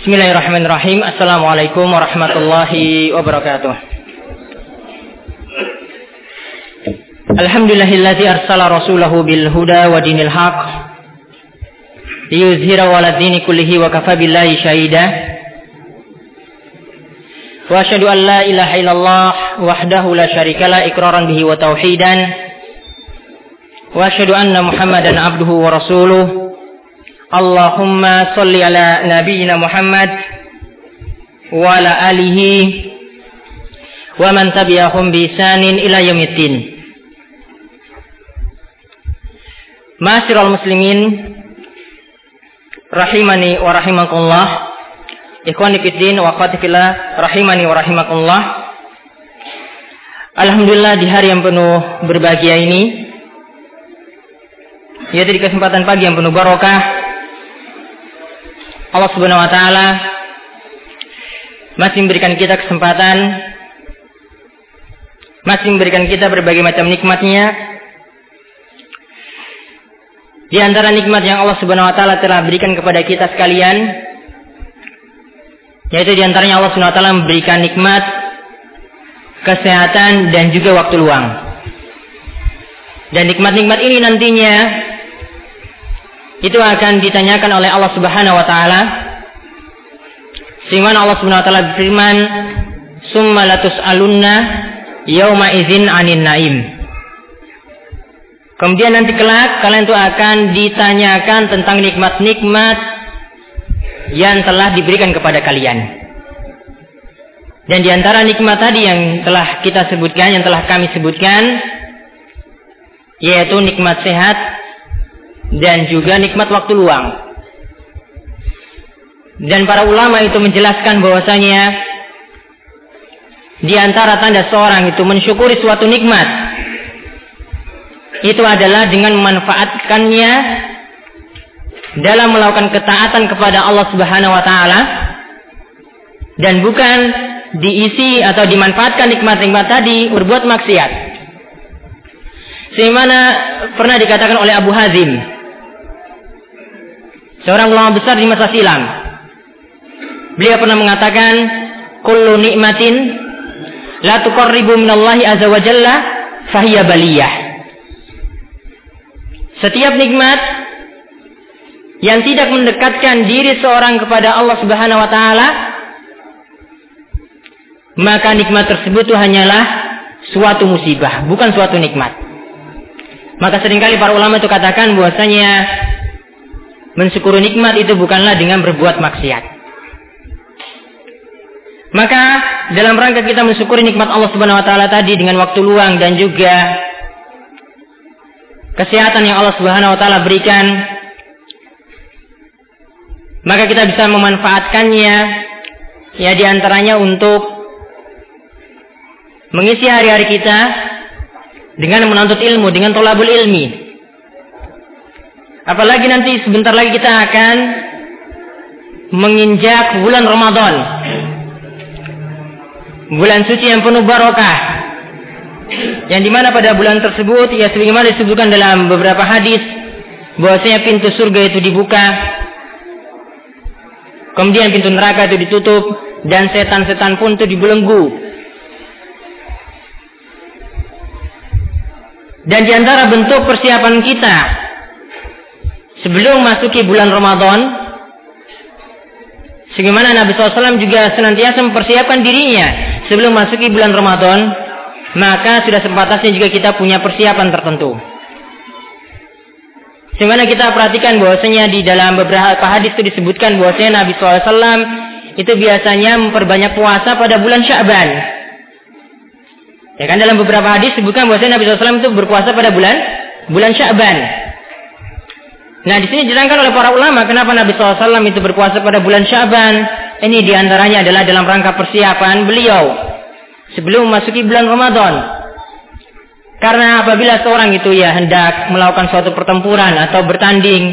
Bismillahirrahmanirrahim. Assalamualaikum warahmatullahi wabarakatuh. Alhamdulillahilladzi arsala rasulahu bil huda wa dinil haq liyuzhira ala dini kullihi wa kafa billahi syahida. Wa asyhadu an la ilaha illallah wahdahu la syarika la iqraran bihi wa tauhidan. Wa asyhadu anna Muhammadan abduhu wa rasuluh. Ala nabiyyina Muhammad wa ala alihi wa man tabi'ahum bi isanin ila yaumiddin. Masyiral muslimin rahimani wa rahimakumullah. Ikhwani fiddin wa akhwati fillah rahimani wa rahimakumullah. Alhamdulillah di hari yang penuh berbahagia ini yaitu di kesempatan pagi yang penuh barokah Allah Subhanahu wa taala masih memberikan kita kesempatan masih memberikan kita berbagai macam nikmatnya di antara nikmat yang Allah Subhanahu wa taala telah berikan kepada kita sekalian yaitu di antaranya Allah Subhanahu wa taala memberikan nikmat kesehatan dan juga waktu luang. Dan nikmat-nikmat ini nantinya itu akan ditanyakan oleh Allah Subhanahu wa taala. Sehingga Allah Subhanahu wa taala berfirman, "Summa latus'alunna yauma idzin 'anin naim." Kemudian nanti kelak kalian itu akan ditanyakan tentang nikmat-nikmat yang telah diberikan kepada kalian. Dan di antara nikmat tadi yang telah kita sebutkan, yang telah kami sebutkan, yaitu nikmat sehat, dan juga nikmat waktu luang. Dan para ulama itu menjelaskan bahwasanya di antara tanda seorang itu mensyukuri suatu nikmat itu adalah dengan memanfaatkannya dalam melakukan ketaatan kepada Allah Subhanahu wa taala dan bukan diisi atau dimanfaatkan nikmat-nikmat tadi berbuat maksiat. Sebagaimana pernah dikatakan oleh Abu Hazim Seorang ulama besar di masa silam. Beliau pernah mengatakan, "Kullu nikmatin la tuqarribu minallahi azza wa jalla fahiya baliyah." Setiap nikmat yang tidak mendekatkan diri seorang kepada Allah Subhanahu wa taala maka nikmat tersebut itu hanyalah suatu musibah, bukan suatu nikmat. Maka sering kali para ulama itu katakan bahwasanya mensyukuri nikmat itu bukanlah dengan berbuat maksiat. Maka dalam rangka kita mensyukuri nikmat Allah Subhanahu wa taala tadi dengan waktu luang dan juga kesehatan yang Allah Subhanahu wa taala berikan maka kita bisa memanfaatkannya ya di antaranya untuk mengisi hari-hari kita dengan menuntut ilmu dengan tolabul ilmi Apalagi nanti sebentar lagi kita akan menginjak bulan Ramadan. Bulan suci yang penuh barokah. Yang di mana pada bulan tersebut, ya sebagaimana disebutkan dalam beberapa hadis, bahwasanya pintu surga itu dibuka, kemudian pintu neraka itu ditutup, dan setan-setan pun itu dibelenggu. Dan di antara bentuk persiapan kita sebelum masuki bulan Ramadan sebagaimana Nabi SAW juga senantiasa mempersiapkan dirinya sebelum masuki bulan Ramadan maka sudah sempatasnya juga kita punya persiapan tertentu Sebagaimana kita perhatikan bahwasanya di dalam beberapa hadis itu disebutkan bahwasanya Nabi SAW itu biasanya memperbanyak puasa pada bulan Syaban. Ya kan dalam beberapa hadis disebutkan bahwasanya Nabi SAW itu berpuasa pada bulan bulan Syaban. Nah di sini diterangkan oleh para ulama kenapa Nabi SAW itu berpuasa pada bulan Syaban. Ini di antaranya adalah dalam rangka persiapan beliau sebelum memasuki bulan Ramadan. Karena apabila seorang itu ya hendak melakukan suatu pertempuran atau bertanding,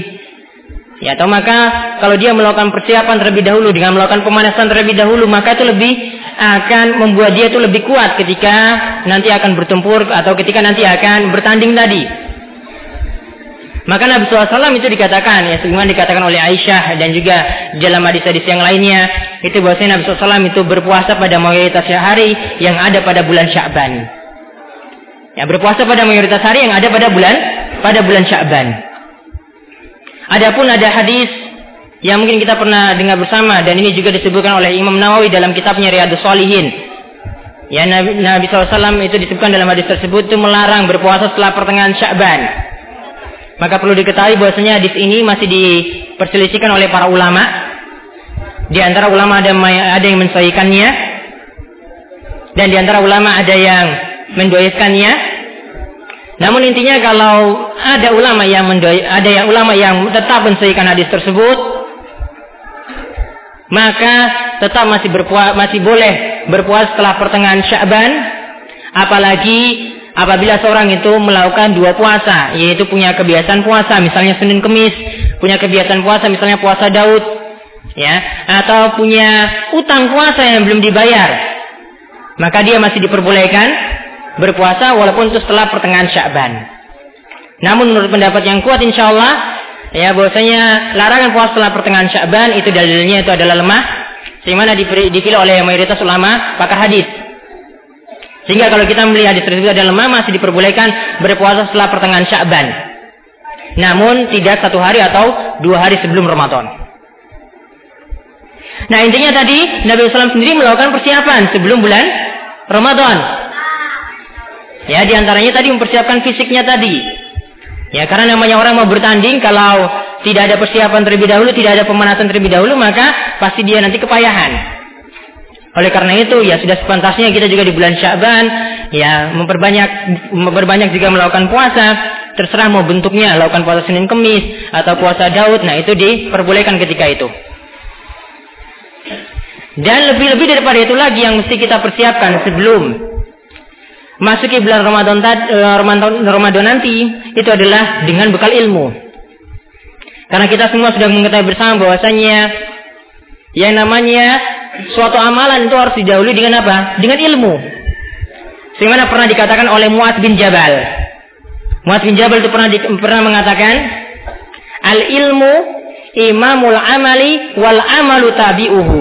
ya atau maka kalau dia melakukan persiapan terlebih dahulu dengan melakukan pemanasan terlebih dahulu, maka itu lebih akan membuat dia itu lebih kuat ketika nanti akan bertempur atau ketika nanti akan bertanding tadi. Maka Nabi SAW itu dikatakan, ya sebagaimana dikatakan oleh Aisyah dan juga dalam hadis-hadis yang lainnya, itu bahwasanya Nabi SAW itu berpuasa pada mayoritas hari yang ada pada bulan Sya'ban. Ya, berpuasa pada mayoritas hari yang ada pada bulan pada bulan Sya'ban. Adapun ada hadis yang mungkin kita pernah dengar bersama dan ini juga disebutkan oleh Imam Nawawi dalam kitabnya Riyadhus Shalihin. Ya Nabi, Nabi SAW itu disebutkan dalam hadis tersebut itu melarang berpuasa setelah pertengahan Sya'ban. Maka perlu diketahui bahwasanya hadis ini masih diperselisihkan oleh para ulama. Di antara ulama ada yang mensahihkannya dan di antara ulama ada yang mendoiskannya. Namun intinya kalau ada ulama yang mendoi, ada yang ulama yang tetap mensahihkan hadis tersebut, maka tetap masih berpuas, masih boleh berpuasa setelah pertengahan Sya'ban, apalagi apabila seorang itu melakukan dua puasa, yaitu punya kebiasaan puasa, misalnya Senin Kemis, punya kebiasaan puasa, misalnya puasa Daud, ya, atau punya utang puasa yang belum dibayar, maka dia masih diperbolehkan berpuasa walaupun itu setelah pertengahan Sya'ban. Namun menurut pendapat yang kuat insya Allah, ya bahwasanya larangan puasa setelah pertengahan Sya'ban itu dalilnya itu adalah lemah, sehingga dipilih oleh mayoritas ulama pakar hadis. Sehingga kalau kita melihat hadis tersebut ada lemah masih diperbolehkan berpuasa setelah pertengahan Sya'ban. Namun tidak satu hari atau dua hari sebelum Ramadan. Nah intinya tadi Nabi SAW sendiri melakukan persiapan sebelum bulan Ramadan. Ya di antaranya tadi mempersiapkan fisiknya tadi. Ya karena namanya orang mau bertanding kalau tidak ada persiapan terlebih dahulu, tidak ada pemanasan terlebih dahulu, maka pasti dia nanti kepayahan. Oleh karena itu ya sudah sepantasnya kita juga di bulan Syaban ya memperbanyak memperbanyak juga melakukan puasa terserah mau bentuknya lakukan puasa Senin Kemis atau puasa Daud nah itu diperbolehkan ketika itu. Dan lebih-lebih daripada itu lagi yang mesti kita persiapkan sebelum masuki bulan Ramadan eh, Ramadan, Ramadan nanti itu adalah dengan bekal ilmu. Karena kita semua sudah mengetahui bersama bahwasanya yang namanya suatu amalan itu harus didahului dengan apa? Dengan ilmu. Sebagaimana pernah dikatakan oleh Muaz bin Jabal. Muaz bin Jabal itu pernah di, pernah mengatakan, al ilmu imamul amali wal amalu tabi'uhu.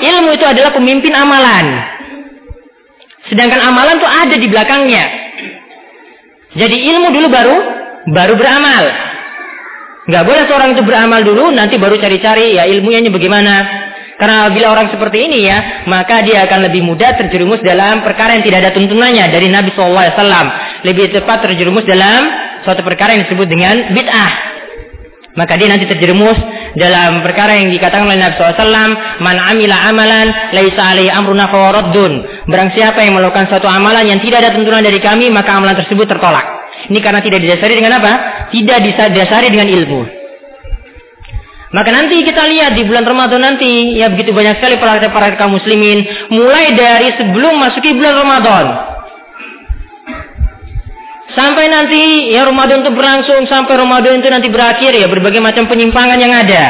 Ilmu itu adalah pemimpin amalan. Sedangkan amalan itu ada di belakangnya. Jadi ilmu dulu baru baru beramal. Nggak boleh seorang itu beramal dulu, nanti baru cari-cari ya ilmunya bagaimana. Karena bila orang seperti ini ya, maka dia akan lebih mudah terjerumus dalam perkara yang tidak ada tuntunannya dari Nabi SAW. Lebih tepat terjerumus dalam suatu perkara yang disebut dengan bid'ah. Maka dia nanti terjerumus dalam perkara yang dikatakan oleh Nabi SAW. Man amila amalan, laisa alaihi amruna fawaraddun. Barang siapa yang melakukan suatu amalan yang tidak ada tuntunan dari kami, maka amalan tersebut tertolak. Ini karena tidak didasari dengan apa? Tidak didasari dengan ilmu. Maka nanti kita lihat di bulan Ramadan nanti, ya begitu banyak sekali para kaum muslimin, mulai dari sebelum masuki bulan Ramadan. Sampai nanti ya Ramadan itu berlangsung, sampai Ramadan itu nanti berakhir ya berbagai macam penyimpangan yang ada.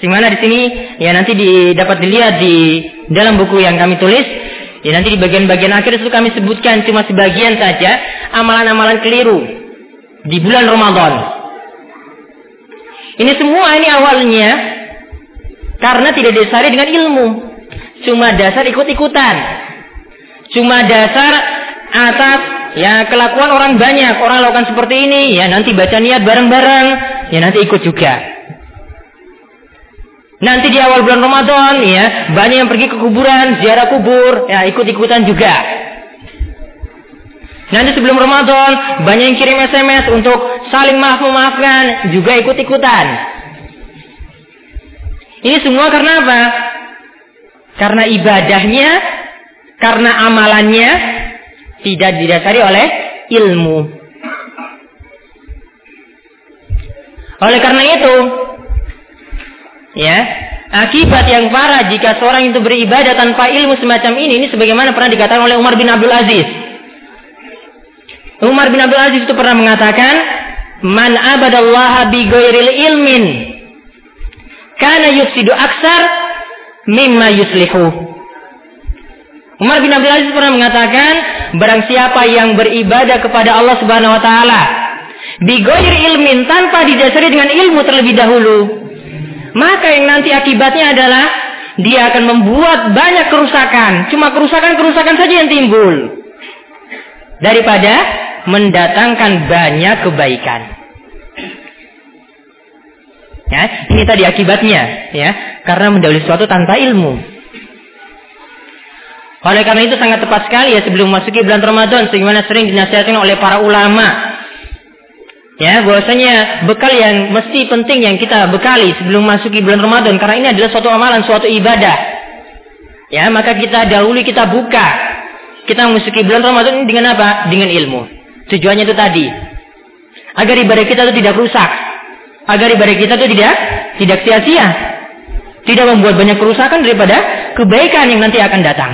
Simana di sini ya nanti di, dapat dilihat di dalam buku yang kami tulis. Ya nanti di bagian-bagian akhir itu kami sebutkan cuma sebagian saja amalan-amalan keliru di bulan Ramadan. Ini semua ini awalnya karena tidak dasari dengan ilmu. Cuma dasar ikut-ikutan. Cuma dasar atas ya kelakuan orang banyak. Orang lakukan seperti ini, ya nanti baca niat bareng-bareng, ya nanti ikut juga. Nanti di awal bulan Ramadan ya, banyak yang pergi ke kuburan, ziarah kubur, ya ikut-ikutan juga. Nanti sebelum Ramadan banyak yang kirim SMS untuk saling maaf memaafkan, juga ikut-ikutan. Ini semua karena apa? Karena ibadahnya, karena amalannya tidak didasari oleh ilmu. Oleh karena itu, ya, akibat yang parah jika seorang itu beribadah tanpa ilmu semacam ini, ini sebagaimana pernah dikatakan oleh Umar bin Abdul Aziz. Umar bin Abdul Aziz itu pernah mengatakan, "Man abadallaha bi ghairil ilmin kana yufsidu aksar mimma yuslihu." Umar bin Abdul Aziz pernah mengatakan, barang siapa yang beribadah kepada Allah Subhanahu wa taala Bigoir ilmin tanpa didasari dengan ilmu terlebih dahulu. Maka yang nanti akibatnya adalah dia akan membuat banyak kerusakan. Cuma kerusakan-kerusakan saja yang timbul. Daripada mendatangkan banyak kebaikan. Ya, ini tadi akibatnya, ya, karena mendahului sesuatu tanpa ilmu. Oleh karena itu sangat tepat sekali ya sebelum masuki bulan Ramadan sebagaimana sering dinasihatkan oleh para ulama. Ya, bahwasanya bekal yang mesti penting yang kita bekali sebelum masuki bulan Ramadan karena ini adalah suatu amalan, suatu ibadah. Ya, maka kita dahulu kita buka. Kita masuki bulan Ramadan dengan apa? Dengan ilmu. Tujuannya itu tadi. Agar ibadah kita itu tidak rusak. Agar ibadah kita itu tidak tidak sia-sia. Tidak membuat banyak kerusakan daripada kebaikan yang nanti akan datang.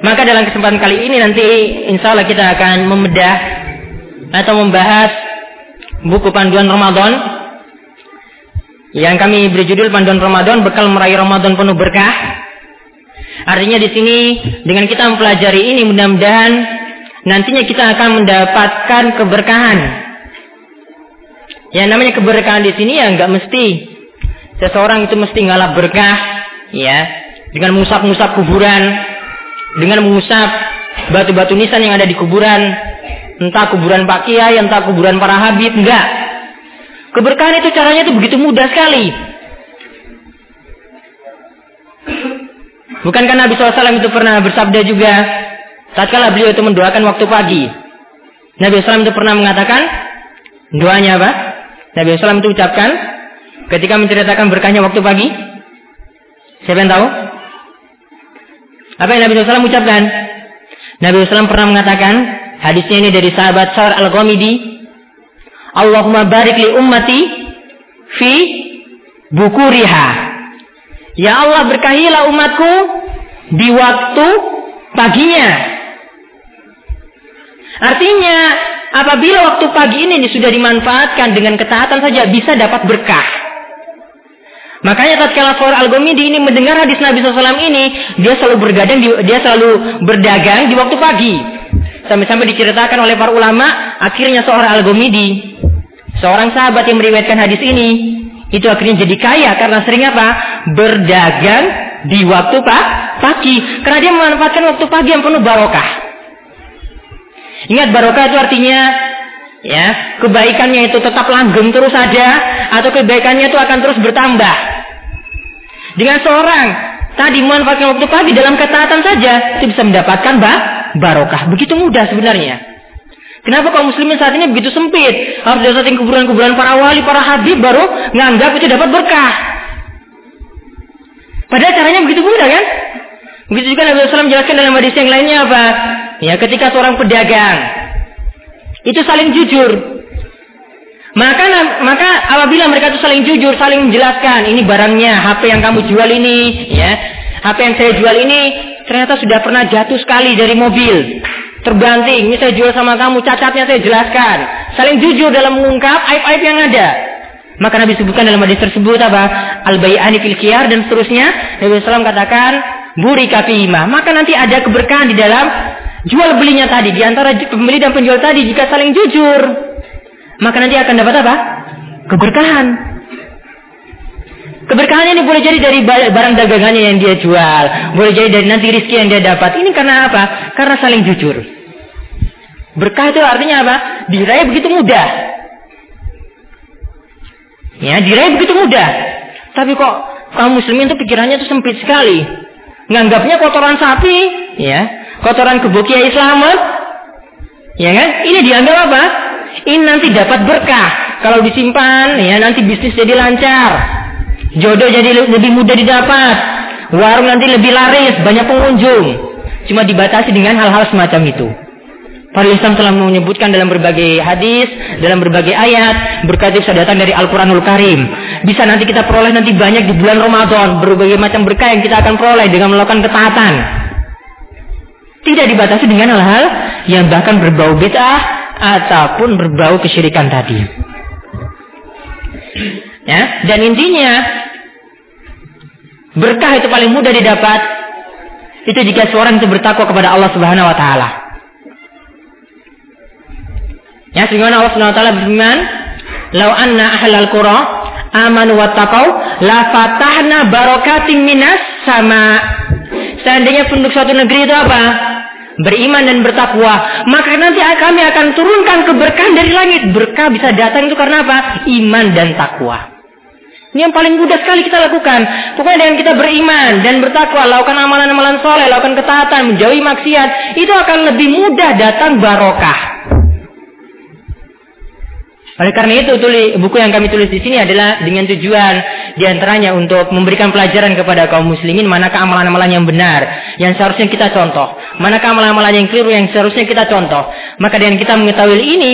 Maka dalam kesempatan kali ini nanti insya Allah kita akan membedah atau membahas buku panduan Ramadan yang kami beri judul panduan Ramadan bekal meraih Ramadan penuh berkah. Artinya di sini dengan kita mempelajari ini mudah-mudahan nantinya kita akan mendapatkan keberkahan. Yang namanya keberkahan di sini ya nggak mesti seseorang itu mesti ngalap berkah, ya dengan musab-musab kuburan, dengan mengusap batu-batu nisan yang ada di kuburan, entah kuburan Pak Kiai, entah kuburan para habib, enggak. Keberkahan itu caranya itu begitu mudah sekali. Bukankah Nabi SAW itu pernah bersabda juga, tatkala beliau itu mendoakan waktu pagi. Nabi SAW itu pernah mengatakan, doanya apa? Nabi SAW itu ucapkan, ketika menceritakan berkahnya waktu pagi. Siapa yang tahu? Apa yang Nabi SAW ucapkan? Nabi SAW pernah mengatakan, hadisnya ini dari sahabat Sa'ar Al-Ghamidi, Allahumma barik li ummati fi bukuriha. Ya Allah berkahilah umatku di waktu paginya. Artinya, apabila waktu pagi ini sudah dimanfaatkan dengan ketaatan saja bisa dapat berkah. Makanya tatkala Saur Al-Gomidi ini mendengar hadis Nabi SAW ini, dia selalu bergadang, dia selalu berdagang di waktu pagi. Sampai-sampai diceritakan oleh para ulama, akhirnya seorang Al-Gomidi, seorang sahabat yang meriwayatkan hadis ini, itu akhirnya jadi kaya karena sering apa? Berdagang di waktu pagi. Karena dia memanfaatkan waktu pagi yang penuh barokah. Ingat barokah itu artinya ya kebaikannya itu tetap langgeng terus ada atau kebaikannya itu akan terus bertambah. Dengan seorang tadi memanfaatkan waktu pagi dalam ketaatan saja itu bisa mendapatkan bah, barokah. Begitu mudah sebenarnya. Kenapa kaum muslimin saat ini begitu sempit? Harus dasatin kuburan-kuburan para wali para habib baru nganggap itu dapat berkah. Padahal caranya begitu mudah kan? Begitu juga Nabi SAW menjelaskan dalam hadis yang lainnya apa? Ya, ketika seorang pedagang itu saling jujur. Maka maka apabila mereka itu saling jujur, saling menjelaskan, ini barangnya, HP yang kamu jual ini, ya, HP yang saya jual ini ternyata sudah pernah jatuh sekali dari mobil, terbanting. Ini saya jual sama kamu, cacatnya saya jelaskan. Saling jujur dalam mengungkap aib-aib yang ada. Maka Nabi sebutkan dalam hadis tersebut apa? Al-bay'ani fil dan seterusnya. Nabi SAW katakan, buri kafima. Maka nanti ada keberkahan di dalam jual belinya tadi di antara pembeli dan penjual tadi jika saling jujur maka nanti akan dapat apa? keberkahan. Keberkahan ini boleh jadi dari barang dagangannya yang dia jual boleh jadi dari nanti rizki yang dia dapat. Ini karena apa? karena saling jujur. Berkah itu artinya apa? diraih begitu mudah. Ya diraih begitu mudah. Tapi kok kaum muslimin itu pikirannya itu sempit sekali. Nganggapnya kotoran sapi ya kotoran kebo Kiai Slamet, ya kan? Ini dianggap apa? Ini nanti dapat berkah. Kalau disimpan, ya nanti bisnis jadi lancar. Jodoh jadi lebih mudah didapat. Warung nanti lebih laris, banyak pengunjung. Cuma dibatasi dengan hal-hal semacam itu. Para Islam telah menyebutkan dalam berbagai hadis, dalam berbagai ayat, berkat bisa datang dari Al-Quranul Karim. Bisa nanti kita peroleh nanti banyak di bulan Ramadan, berbagai macam berkah yang kita akan peroleh dengan melakukan ketaatan. Tidak dibatasi dengan hal-hal yang bahkan berbau bid'ah ataupun berbau kesyirikan tadi. Ya, dan intinya berkah itu paling mudah didapat itu jika seorang itu bertakwa kepada Allah Subhanahu wa taala. Ya, sebagaimana Allah Subhanahu wa taala berfirman, "Lau anna ahlal qura amanu wattaqau la fatahna barakatim minas sama." Seandainya penduduk suatu negeri itu apa? Beriman dan bertakwa, maka nanti kami akan turunkan keberkahan dari langit. Berkah bisa datang itu karena apa? Iman dan takwa. Ini yang paling mudah sekali kita lakukan. Pokoknya dengan kita beriman dan bertakwa, lakukan amalan-amalan soleh, lakukan ketaatan, menjauhi maksiat, itu akan lebih mudah datang barokah. Oleh karena itu, tulis, buku yang kami tulis di sini adalah dengan tujuan di antaranya untuk memberikan pelajaran kepada kaum muslimin manakah amalan-amalan yang benar yang seharusnya kita contoh, manakah amalan-amalan yang keliru yang seharusnya kita contoh. Maka dengan kita mengetahui ini,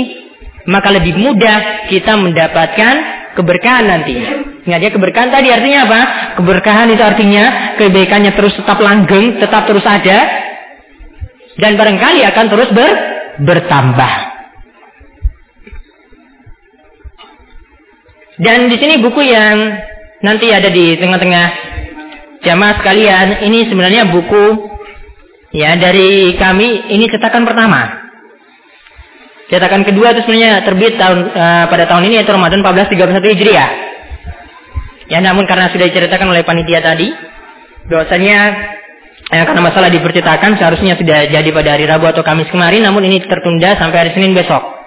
maka lebih mudah kita mendapatkan keberkahan nantinya. Ingat ya keberkahan tadi artinya apa? Keberkahan itu artinya kebaikannya terus tetap langgeng, tetap terus ada dan barangkali akan terus ber, bertambah. Dan di sini buku yang nanti ada di tengah-tengah jamaah sekalian, ini sebenarnya buku ya dari kami ini cetakan pertama. Cetakan kedua itu sebenarnya terbit tahun uh, pada tahun ini yaitu Ramadan 1431 Hijriah. Ya namun karena sudah diceritakan oleh panitia tadi, bahwasanya eh, karena masalah dipercetakan seharusnya sudah jadi pada hari Rabu atau Kamis kemarin, namun ini tertunda sampai hari Senin besok.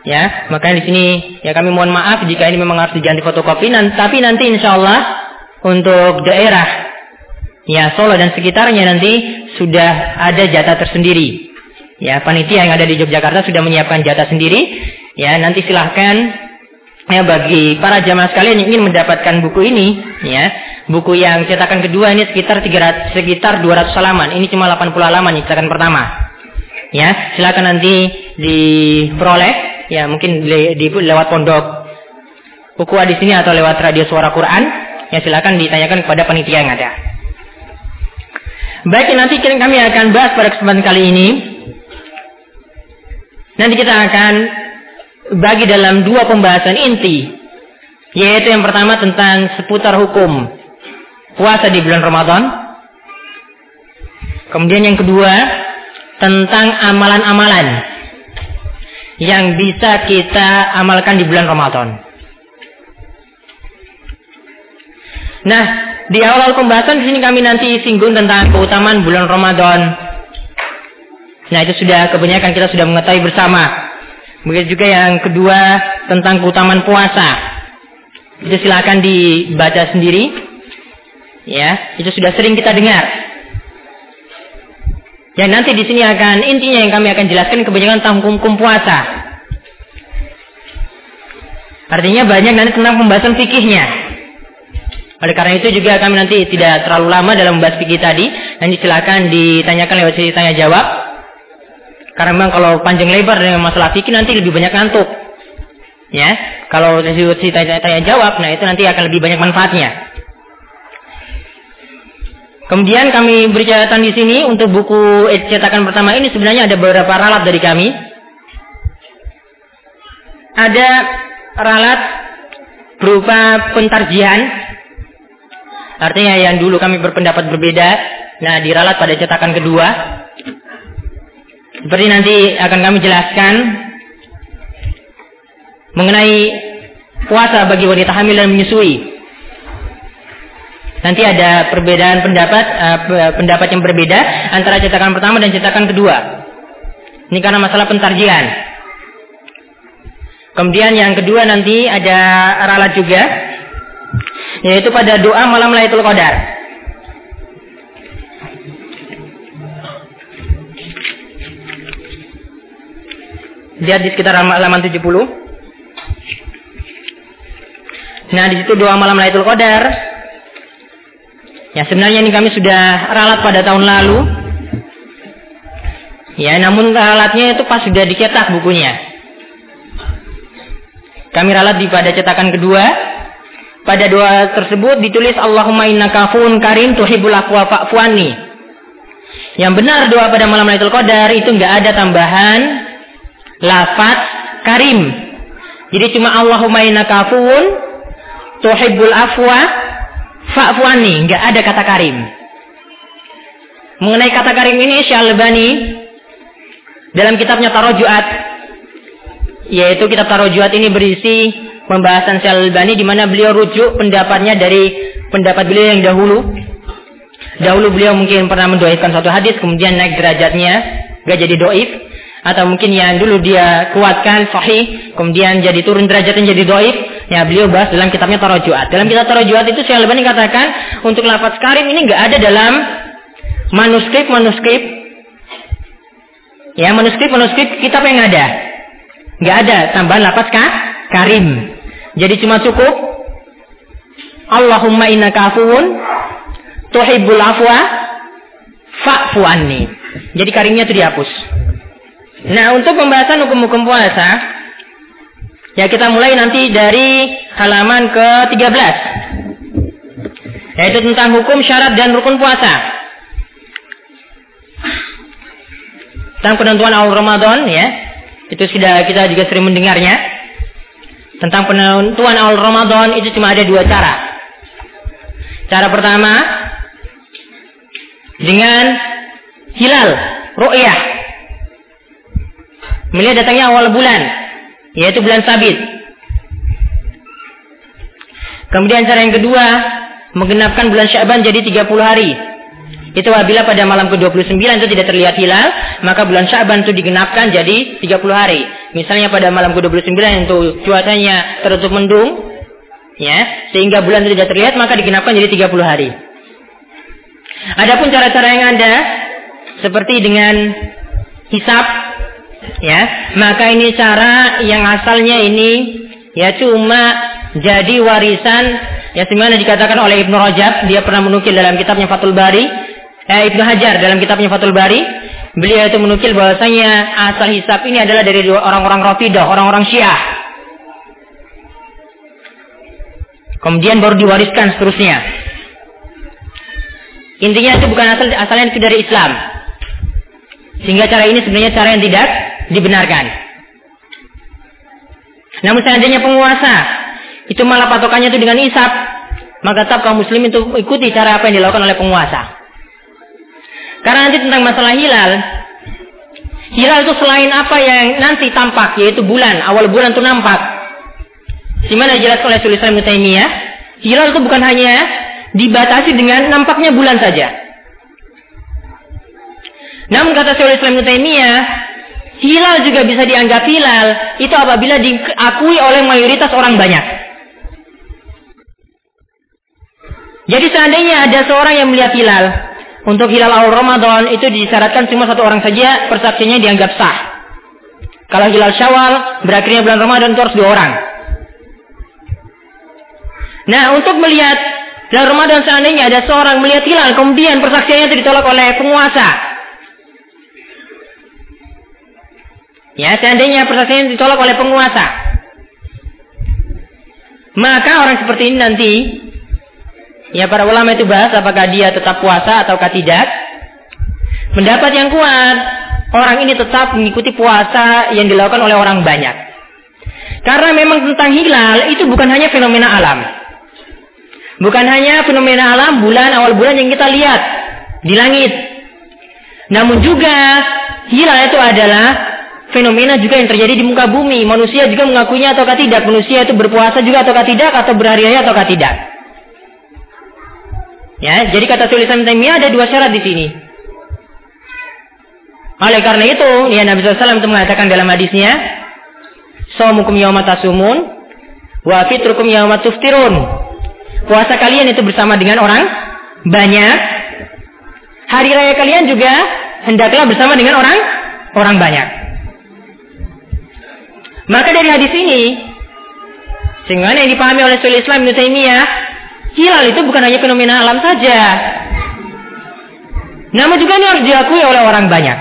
Ya, makanya di sini ya kami mohon maaf jika ini memang harus diganti fotokopi, tapi nanti insya Allah untuk daerah ya Solo dan sekitarnya nanti sudah ada jatah tersendiri. Ya, panitia yang ada di Yogyakarta sudah menyiapkan jatah sendiri. Ya, nanti silahkan ya bagi para jamaah sekalian yang ingin mendapatkan buku ini ya buku yang cetakan kedua ini sekitar 300 sekitar 200 halaman ini cuma 80 halaman cetakan pertama ya silakan nanti diperoleh ya mungkin di, di lewat pondok buku di sini atau lewat radio suara Quran ya silakan ditanyakan kepada panitia yang ada. Baik nanti kami akan bahas pada kesempatan kali ini. Nanti kita akan bagi dalam dua pembahasan inti yaitu yang pertama tentang seputar hukum puasa di bulan Ramadan. Kemudian yang kedua tentang amalan-amalan yang bisa kita amalkan di bulan Ramadan Nah, di awal pembahasan di sini kami nanti singgung tentang keutamaan bulan Ramadan. Nah, itu sudah kebanyakan kita sudah mengetahui bersama. Begitu juga yang kedua tentang keutamaan puasa. Itu silakan dibaca sendiri. Ya, itu sudah sering kita dengar. Dan nanti di sini akan intinya yang kami akan jelaskan kebanyakan tentang hukum puasa. Artinya banyak nanti tentang pembahasan fikihnya. Oleh karena itu juga kami nanti tidak terlalu lama dalam membahas fikih tadi. Nanti silakan ditanyakan lewat sesi tanya jawab. Karena memang kalau panjang lebar dengan masalah fikih nanti lebih banyak ngantuk. Ya, kalau sesi tanya, jawab, nah itu nanti akan lebih banyak manfaatnya. Kemudian kami beri catatan di sini untuk buku cetakan pertama ini sebenarnya ada beberapa ralat dari kami. Ada ralat berupa pentarjihan. Artinya yang dulu kami berpendapat berbeda. Nah, diralat pada cetakan kedua. Seperti nanti akan kami jelaskan mengenai puasa bagi wanita hamil dan menyusui. Nanti ada perbedaan pendapat uh, pendapat yang berbeda antara cetakan pertama dan cetakan kedua. Ini karena masalah pentarjian. Kemudian yang kedua nanti ada ralat juga yaitu pada doa malam Lailatul Qadar. Lihat di sekitar halaman 70. Nah, di situ doa malam Lailatul Qadar. Ya, sebenarnya ini kami sudah ralat pada tahun lalu. Ya, namun ralatnya itu pas sudah dicetak bukunya. Kami ralat di pada cetakan kedua. Pada doa tersebut ditulis Allahumma innaka afuun karim tuhibbul afwa fa'fuani. Yang benar doa pada malam Lailatul Qadar itu enggak ada tambahan lafaz karim. Jadi cuma Allahumma innaka afuwun tuhibbul afwa fa'fuani, enggak ada kata karim. Mengenai kata karim ini Syalbani dalam kitabnya Tarajuat yaitu kitab Tarojuat ini berisi pembahasan Syalbani di mana beliau rujuk pendapatnya dari pendapat beliau yang dahulu. Dahulu beliau mungkin pernah mendoakan satu hadis, kemudian naik derajatnya, gak jadi doif. Atau mungkin yang dulu dia kuatkan sahih, kemudian jadi turun derajatnya jadi doif. Ya beliau bahas dalam kitabnya Tarojuat. Dalam kitab Tarojuat itu Syalbani katakan, untuk lafaz karim ini gak ada dalam manuskrip-manuskrip Ya, manuskrip-manuskrip kitab yang ada. Nggak ada tambahan lapas kah? Karim. Jadi cuma cukup Allahumma inna kafuun tuhibbul afwa fa'fu anni. Jadi karimnya itu dihapus. Nah, untuk pembahasan hukum-hukum puasa, ya kita mulai nanti dari halaman ke-13. Yaitu tentang hukum syarat dan rukun puasa. tentang penentuan awal Ramadan ya. Itu sudah kita juga sering mendengarnya. Tentang penentuan awal Ramadan itu cuma ada dua cara. Cara pertama dengan hilal, ru'yah. Melihat datangnya awal bulan, yaitu bulan sabit. Kemudian cara yang kedua, menggenapkan bulan Syaban jadi 30 hari. Itu apabila pada malam ke-29 itu tidak terlihat hilal, maka bulan Syaban itu digenapkan jadi 30 hari. Misalnya pada malam ke-29 itu cuacanya tertutup mendung, ya, sehingga bulan itu tidak terlihat, maka digenapkan jadi 30 hari. Adapun cara-cara yang ada seperti dengan hisap, ya, maka ini cara yang asalnya ini ya cuma jadi warisan ya semana dikatakan oleh Ibnu Rajab dia pernah menukil dalam kitabnya Fathul Bari eh, Ibnu Hajar dalam kitabnya Fathul Bari, beliau itu menukil bahwasanya asal hisab ini adalah dari orang-orang Rafidah, orang-orang Syiah. Kemudian baru diwariskan seterusnya. Intinya itu bukan asal asalnya itu dari Islam. Sehingga cara ini sebenarnya cara yang tidak dibenarkan. Namun seandainya penguasa itu malah patokannya itu dengan isap, maka tetap kaum muslim itu ikuti cara apa yang dilakukan oleh penguasa. Karena nanti tentang masalah hilal, hilal itu selain apa yang nanti tampak, yaitu bulan, awal bulan itu nampak. Di mana jelas oleh tulisan Mutaimiyah, hilal itu bukan hanya dibatasi dengan nampaknya bulan saja. Namun kata Syaikhul Islam Mutaimiyah, hilal juga bisa dianggap hilal itu apabila diakui oleh mayoritas orang banyak. Jadi seandainya ada seorang yang melihat hilal, untuk hilal awal Ramadan itu disyaratkan cuma satu orang saja persaksiannya dianggap sah. Kalau hilal Syawal berakhirnya bulan Ramadan itu harus dua orang. Nah, untuk melihat hilal Ramadan seandainya ada seorang melihat hilal kemudian persaksiannya itu ditolak oleh penguasa. Ya, seandainya persaksiannya ditolak oleh penguasa. Maka orang seperti ini nanti Ya para ulama itu bahas apakah dia tetap puasa ataukah tidak. Pendapat yang kuat, orang ini tetap mengikuti puasa yang dilakukan oleh orang banyak. Karena memang tentang hilal itu bukan hanya fenomena alam. Bukan hanya fenomena alam bulan awal bulan yang kita lihat di langit. Namun juga hilal itu adalah fenomena juga yang terjadi di muka bumi. Manusia juga mengakuinya ataukah tidak. Manusia itu berpuasa juga ataukah tidak atau berhari-hari ataukah tidak. Ya, jadi kata tulisan Taimiyah ada dua syarat di sini. Oleh karena itu, ya Nabi SAW itu mengatakan dalam hadisnya, Somukum yawma tasumun, wa fitrukum yawma tuftirun. Puasa kalian itu bersama dengan orang banyak. Hari raya kalian juga hendaklah bersama dengan orang orang banyak. Maka dari hadis ini, sehingga yang dipahami oleh Sul Islam Ibn Taimiyah, Hilal itu bukan hanya fenomena alam saja. Namun juga ini harus diakui oleh orang banyak.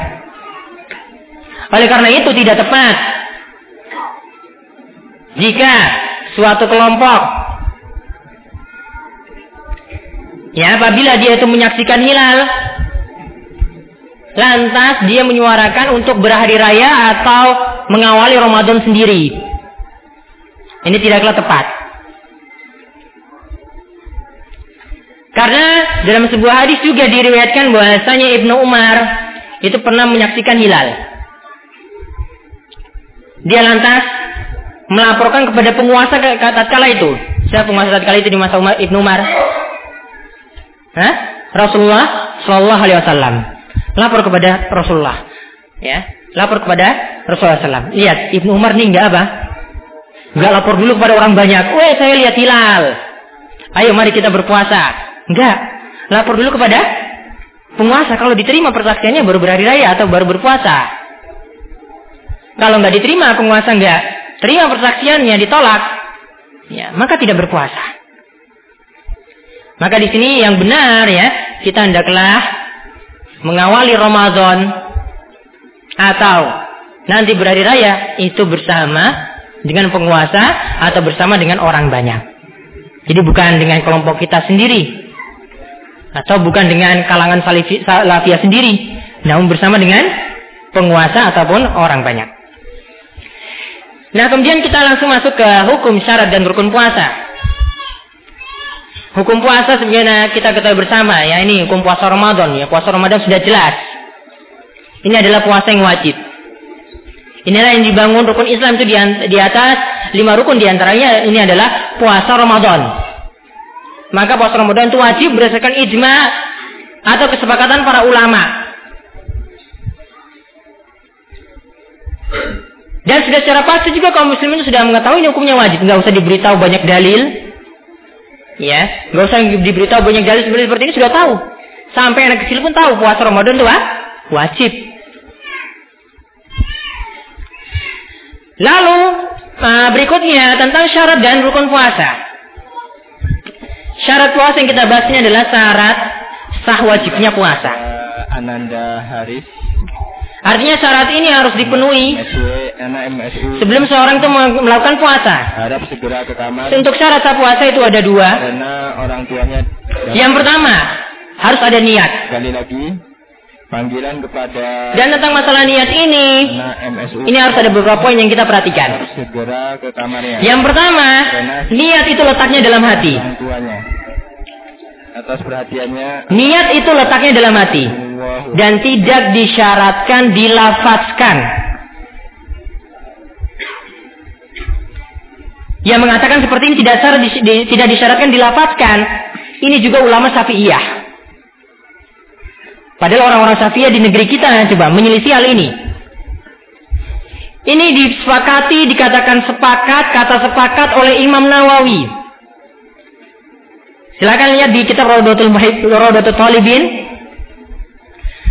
Oleh karena itu tidak tepat jika suatu kelompok ya apabila dia itu menyaksikan hilal lantas dia menyuarakan untuk berhari raya atau mengawali Ramadan sendiri. Ini tidaklah tepat. Karena dalam sebuah hadis juga diriwayatkan bahwasanya Ibnu Umar itu pernah menyaksikan hilal. Dia lantas melaporkan kepada penguasa kata kala itu. Siapa penguasa saat kala itu di masa Umar, Ibnu Umar? Hah? Rasulullah Shallallahu Alaihi Wasallam. Lapor kepada Rasulullah. Ya, lapor kepada Rasulullah SAW. Lihat, Ibnu Umar nih enggak apa? Enggak lapor dulu kepada orang banyak. Weh, saya lihat hilal. Ayo mari kita berpuasa. Enggak. Lapor dulu kepada penguasa. Kalau diterima persaksiannya baru berhari raya atau baru berpuasa. Kalau nggak diterima penguasa nggak terima persaksiannya ditolak, ya maka tidak berpuasa. Maka di sini yang benar ya kita hendaklah mengawali Ramadan atau nanti berhari raya itu bersama dengan penguasa atau bersama dengan orang banyak. Jadi bukan dengan kelompok kita sendiri atau bukan dengan kalangan salafiyah sendiri, namun bersama dengan penguasa ataupun orang banyak. Nah kemudian kita langsung masuk ke hukum syarat dan rukun puasa. Hukum puasa sebenarnya kita ketahui bersama ya ini hukum puasa Ramadan ya puasa Ramadan sudah jelas. Ini adalah puasa yang wajib. Inilah yang dibangun rukun Islam itu di atas lima rukun di antaranya ini adalah puasa Ramadan. Maka puasa Ramadan itu wajib berdasarkan ijma atau kesepakatan para ulama. Dan sudah secara pasti juga kaum muslimin sudah mengetahui ini hukumnya wajib. Nggak usah diberitahu banyak dalil. Ya, nggak usah diberitahu banyak dalil seperti ini sudah tahu. Sampai anak kecil pun tahu puasa Ramadan itu wajib. Lalu uh, berikutnya tentang syarat dan rukun puasa. Syarat puasa yang kita bahas ini adalah syarat sah wajibnya puasa. Ananda Haris Artinya syarat ini harus dipenuhi sebelum seorang itu melakukan puasa. Harap segera ke kamar. Untuk syarat puasa itu ada dua. Karena orang tuanya. Yang pertama harus ada niat. Sekali lagi panggilan kepada. Dan tentang masalah niat ini, ini harus ada beberapa poin yang kita perhatikan. Harus segera ke kamarnya. Yang pertama, niat itu letaknya dalam hati. Tuanya atas perhatiannya. Niat itu letaknya dalam hati dan tidak disyaratkan dilafazkan. Yang mengatakan seperti ini tidak tidak disyaratkan dilafazkan. Ini juga ulama Syafi'iyah. Padahal orang-orang Syafi'iyah di negeri kita coba menyelisih hal ini. Ini disepakati, dikatakan sepakat, kata sepakat oleh Imam Nawawi. Silakan lihat di kitab Raudatul Talibin.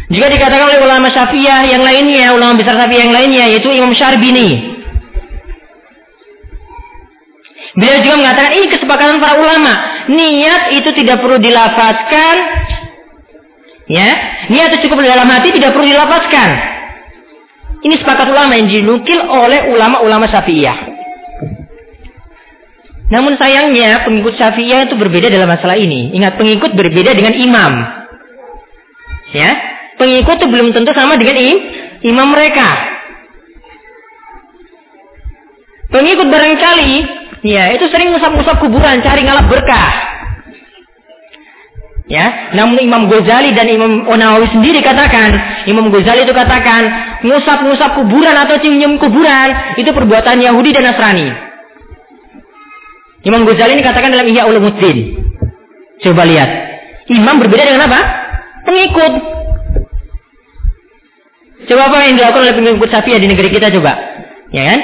Juga dikatakan oleh ulama Syafi'iyah yang lainnya, ulama besar Syafi'iyah yang lainnya yaitu Imam Syarbini. Beliau juga mengatakan ini kesepakatan para ulama. Niat itu tidak perlu dilafazkan. Ya, niat itu cukup di dalam hati tidak perlu dilafazkan. Ini sepakat ulama yang dinukil oleh ulama-ulama Syafi'iyah. Namun sayangnya pengikut Syafi'iyah itu berbeda dalam masalah ini. Ingat pengikut berbeda dengan imam. Ya, pengikut itu belum tentu sama dengan im, imam mereka. Pengikut barangkali, ya itu sering musab-musab kuburan, cari ngalap berkah. Ya, namun Imam Ghazali dan Imam Onawi sendiri katakan, Imam Ghazali itu katakan, ngusap-ngusap kuburan atau cium-cium kuburan itu perbuatan Yahudi dan Nasrani. Imam Ghazali ini katakan dalam Ihya Ulumuddin. Coba lihat. Imam berbeda dengan apa? Pengikut. Coba apa yang dilakukan oleh pengikut Syafi'iyah di negeri kita coba. Ya kan?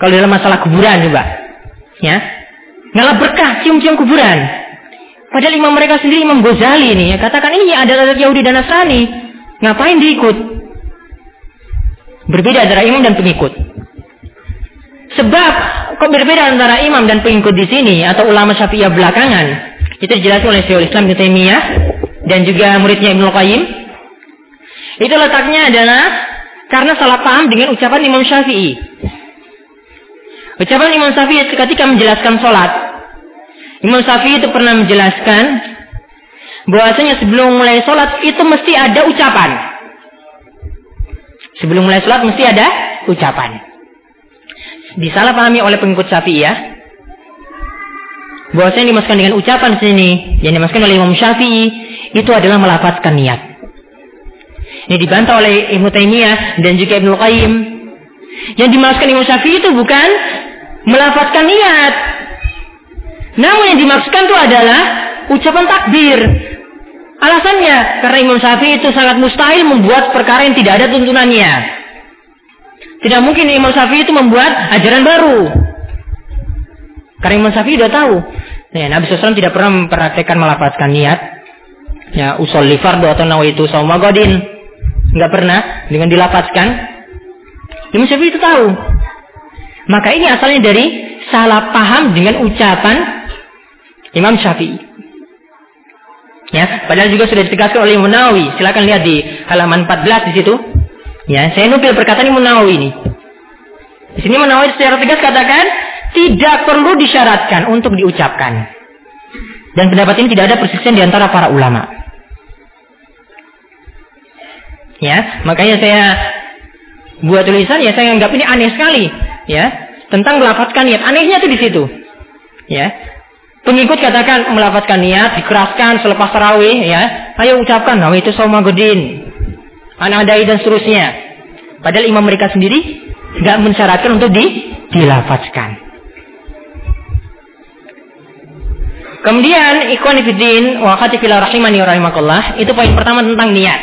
Kalau dalam masalah kuburan coba. Ya. Ngalah berkah cium-cium kuburan. Padahal imam mereka sendiri Imam Ghazali ini ya, katakan ini ada adat Yahudi dan Nasrani. Ngapain diikut? Berbeda antara imam dan pengikut. Sebab kok berbeda antara imam dan pengikut di sini atau ulama Syafi'iyah belakangan? Itu dijelaskan oleh Syekhul Islam Ibnu Taimiyah dan juga muridnya Ibnu Qayyim. Itu letaknya adalah karena salah paham dengan ucapan Imam Syafi'i. Ucapan Imam Syafi'i ketika menjelaskan sholat. Imam Syafi'i itu pernah menjelaskan bahwasanya sebelum mulai sholat itu mesti ada ucapan. Sebelum mulai sholat mesti ada ucapan disalahpahami oleh pengikut Syafi'iyah bahwa yang dimasukkan dengan ucapan sini yang dimasukkan oleh Imam Syafi'i itu adalah melafazkan niat. Ini dibantah oleh Ibnu Taimiyah dan juga Ibnu Qayyim. Yang dimasukkan Imam Syafi'i itu bukan melafatkan niat. Namun yang dimaksudkan itu adalah ucapan takbir. Alasannya karena Imam Syafi'i itu sangat mustahil membuat perkara yang tidak ada tuntunannya. Tidak mungkin Imam Syafi'i itu membuat ajaran baru. Karena Imam Syafi'i sudah tahu. Ya, Nabi SAW tidak pernah mempraktekkan melafatkan niat. Ya, usul fardu atau nawaitu sama Enggak pernah dengan dilapaskan. Imam Syafi'i itu tahu. Maka ini asalnya dari salah paham dengan ucapan Imam Syafi'i. Ya, padahal juga sudah ditegaskan oleh Imam Nawawi. Silakan lihat di halaman 14 di situ. Ya, saya nukil perkataan Imam Nawawi ini. Di sini Imam Nawawi secara tegas katakan tidak perlu disyaratkan untuk diucapkan. Dan pendapat ini tidak ada persisian di antara para ulama. Ya, makanya saya buat tulisan ya saya anggap ini aneh sekali, ya, tentang melafatkan niat. Anehnya itu di situ. Ya, Pengikut katakan melafatkan niat, dikeraskan selepas tarawih, ya. Ayo ucapkan, nah itu sama gedin. Anadai dan seterusnya. Padahal imam mereka sendiri nggak mensyaratkan untuk di, dilafatkan. Kemudian ikhwan fillah rahimani rahimakallah, itu poin pertama tentang niat.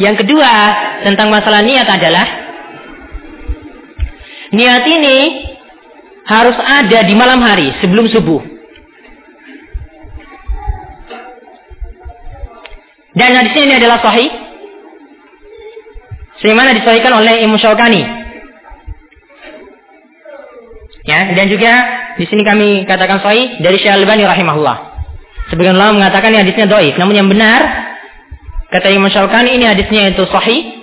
Yang kedua, tentang masalah niat adalah niat ini harus ada di malam hari sebelum subuh. Dan hadis ini adalah sahih. Sebagaimana disahihkan oleh Imam Syaukani. Ya, dan juga di sini kami katakan sahih dari Syekh Al-Albani rahimahullah. Sebagian ulama mengatakan hadisnya doif. Namun yang benar, kata Imam Syaukani ini hadisnya itu sahih.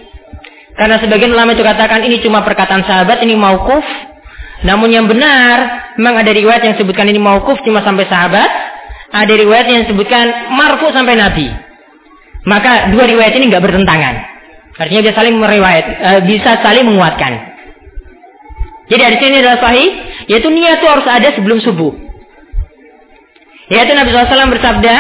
Karena sebagian ulama itu katakan ini cuma perkataan sahabat, ini maukuf. Namun yang benar, memang ada riwayat yang sebutkan ini maukuf cuma sampai sahabat. Ada riwayat yang sebutkan marfu sampai Nabi. Maka dua riwayat ini nggak bertentangan. Artinya bisa saling meriwayat, e, bisa saling menguatkan. Jadi hadis ini adalah sahih, yaitu niat itu harus ada sebelum subuh. Yaitu Nabi SAW bersabda,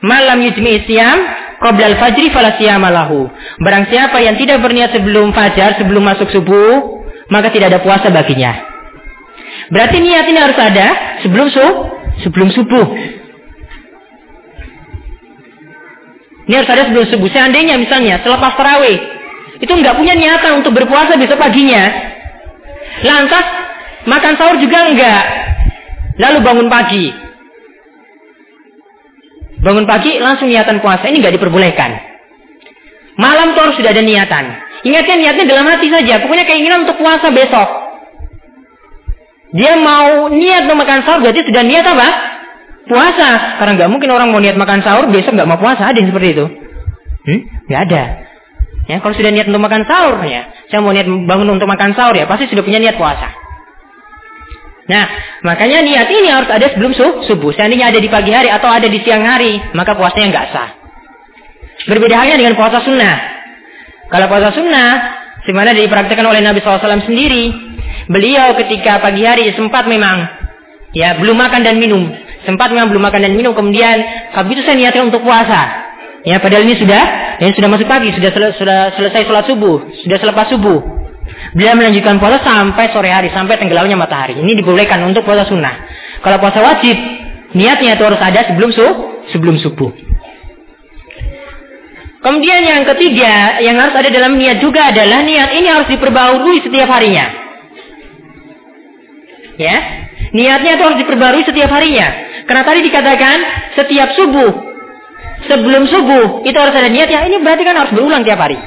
malam yujmi isyam, qabla al-fajri fala malahu. Barang siapa yang tidak berniat sebelum fajar, sebelum masuk subuh, maka tidak ada puasa baginya. Berarti niat ini harus ada sebelum subuh, sebelum subuh. Ini harus ada sebelum subuh. Seandainya misalnya selepas tarawih itu nggak punya niatan untuk berpuasa besok paginya, lantas makan sahur juga enggak, lalu bangun pagi, bangun pagi langsung niatan puasa ini nggak diperbolehkan. Malam tuh harus sudah ada niatan. Ingatnya niatnya dalam hati saja. Pokoknya keinginan untuk puasa besok. Dia mau niat mau makan sahur berarti sudah niat apa? puasa. Karena nggak mungkin orang mau niat makan sahur besok nggak mau puasa. Ada yang seperti itu? Hmm? Nggak ada. Ya, kalau sudah niat untuk makan sahur ya, saya mau niat bangun untuk makan sahur ya, pasti sudah punya niat puasa. Nah, makanya niat ini harus ada sebelum subuh. Seandainya ada di pagi hari atau ada di siang hari, maka puasanya nggak sah. Berbeda halnya dengan puasa sunnah. Kalau puasa sunnah, di mana dipraktikkan oleh Nabi SAW sendiri, beliau ketika pagi hari sempat memang ya belum makan dan minum, sempat memang belum makan dan minum kemudian habis itu saya niatkan untuk puasa ya padahal ini sudah ini sudah masuk pagi sudah sel, sudah selesai sholat subuh sudah selepas subuh beliau melanjutkan puasa sampai sore hari sampai tenggelamnya matahari ini dibolehkan untuk puasa sunnah kalau puasa wajib niatnya itu harus ada sebelum su sebelum subuh Kemudian yang ketiga yang harus ada dalam niat juga adalah niat ini harus diperbarui setiap harinya. Ya, niatnya itu harus diperbarui setiap harinya. Karena tadi dikatakan setiap subuh, sebelum subuh itu harus ada niat ya. Ini berarti kan harus berulang tiap hari.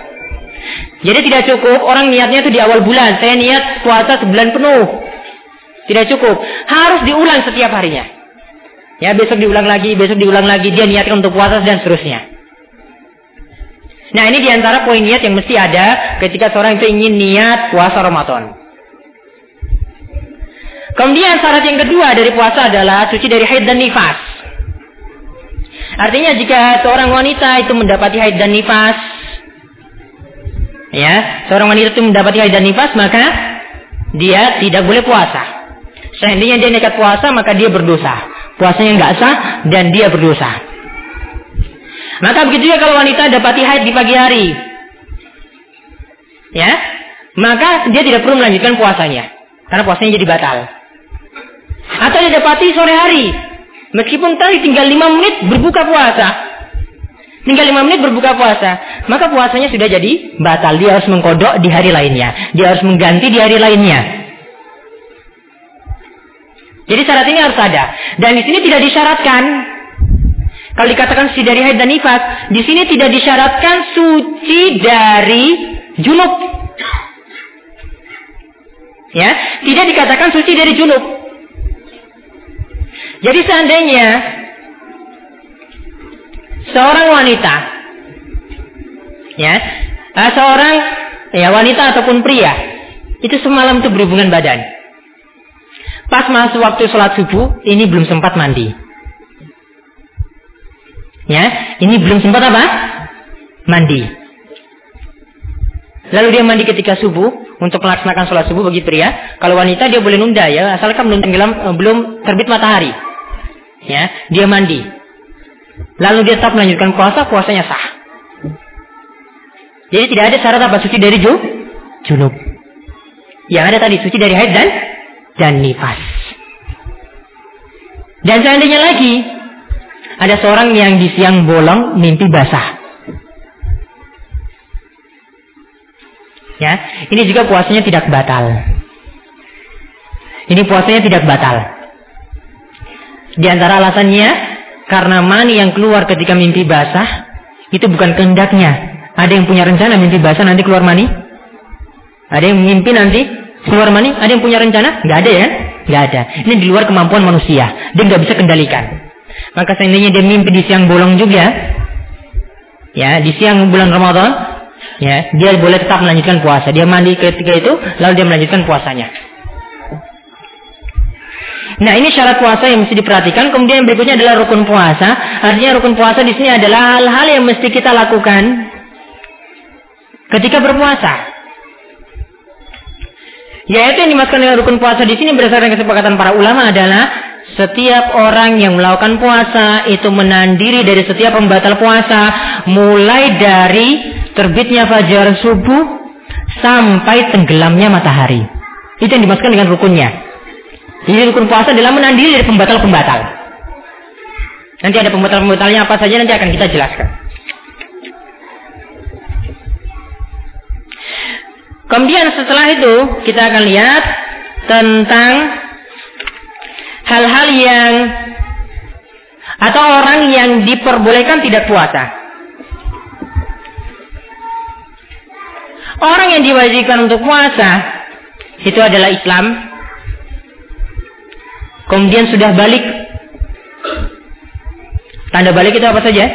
Jadi tidak cukup orang niatnya itu di awal bulan. Saya niat puasa sebulan penuh. Tidak cukup. Harus diulang setiap harinya. Ya besok diulang lagi, besok diulang lagi. Dia niatkan untuk puasa dan seterusnya. Nah ini di antara poin niat yang mesti ada ketika seorang itu ingin niat puasa Ramadan. Kemudian syarat yang kedua dari puasa adalah suci dari haid dan nifas. Artinya jika seorang wanita itu mendapati haid dan nifas, ya, seorang wanita itu mendapati haid dan nifas, maka dia tidak boleh puasa. Seandainya dia nekat puasa, maka dia berdosa. Puasanya nggak sah dan dia berdosa. Maka begitu juga kalau wanita dapati haid di pagi hari, ya, maka dia tidak perlu melanjutkan puasanya, karena puasanya jadi batal. Atau dia dapati sore hari. Meskipun tadi tinggal lima menit berbuka puasa. Tinggal lima menit berbuka puasa. Maka puasanya sudah jadi batal. Dia harus mengkodok di hari lainnya. Dia harus mengganti di hari lainnya. Jadi syarat ini harus ada. Dan di sini tidak disyaratkan. Kalau dikatakan suci dari haid dan nifas. Di sini tidak disyaratkan suci dari junub. Ya, tidak dikatakan suci dari junub. Jadi seandainya seorang wanita, ya, eh, seorang ya wanita ataupun pria, itu semalam itu berhubungan badan. Pas masuk waktu sholat subuh, ini belum sempat mandi. Ya, ini belum sempat apa? Mandi. Lalu dia mandi ketika subuh untuk melaksanakan sholat subuh bagi pria. Kalau wanita dia boleh nunda ya, asalkan belum tenggelam, eh, belum terbit matahari ya dia mandi lalu dia tetap melanjutkan puasa puasanya sah. Jadi tidak ada syarat apa suci dari ju, junub yang ada tadi suci dari haid dan dan nifas. Dan seandainya lagi ada seorang yang di siang bolong mimpi basah. Ya ini juga puasanya tidak batal. Ini puasanya tidak batal. Di antara alasannya karena mani yang keluar ketika mimpi basah itu bukan kehendaknya. Ada yang punya rencana mimpi basah nanti keluar mani? Ada yang mimpi nanti keluar mani? Ada yang punya rencana? Gak ada ya? Gak ada. Ini di luar kemampuan manusia. Dia nggak bisa kendalikan. Maka seandainya dia mimpi di siang bolong juga, ya di siang bulan Ramadan, ya dia boleh tetap melanjutkan puasa. Dia mandi ketika itu, lalu dia melanjutkan puasanya. Nah ini syarat puasa yang mesti diperhatikan. Kemudian yang berikutnya adalah rukun puasa. Artinya rukun puasa di sini adalah hal-hal yang mesti kita lakukan ketika berpuasa. Yaitu yang dimaksudkan dengan rukun puasa di sini berdasarkan kesepakatan para ulama adalah setiap orang yang melakukan puasa itu menandiri dari setiap pembatal puasa mulai dari terbitnya fajar subuh sampai tenggelamnya matahari. Itu yang dimaksudkan dengan rukunnya. Jadi rukun puasa adalah menandiri dari pembatal-pembatal. Nanti ada pembatal-pembatalnya apa saja nanti akan kita jelaskan. Kemudian setelah itu kita akan lihat tentang hal-hal yang atau orang yang diperbolehkan tidak puasa. Orang yang diwajibkan untuk puasa itu adalah Islam, kemudian sudah balik. Tanda balik itu apa saja?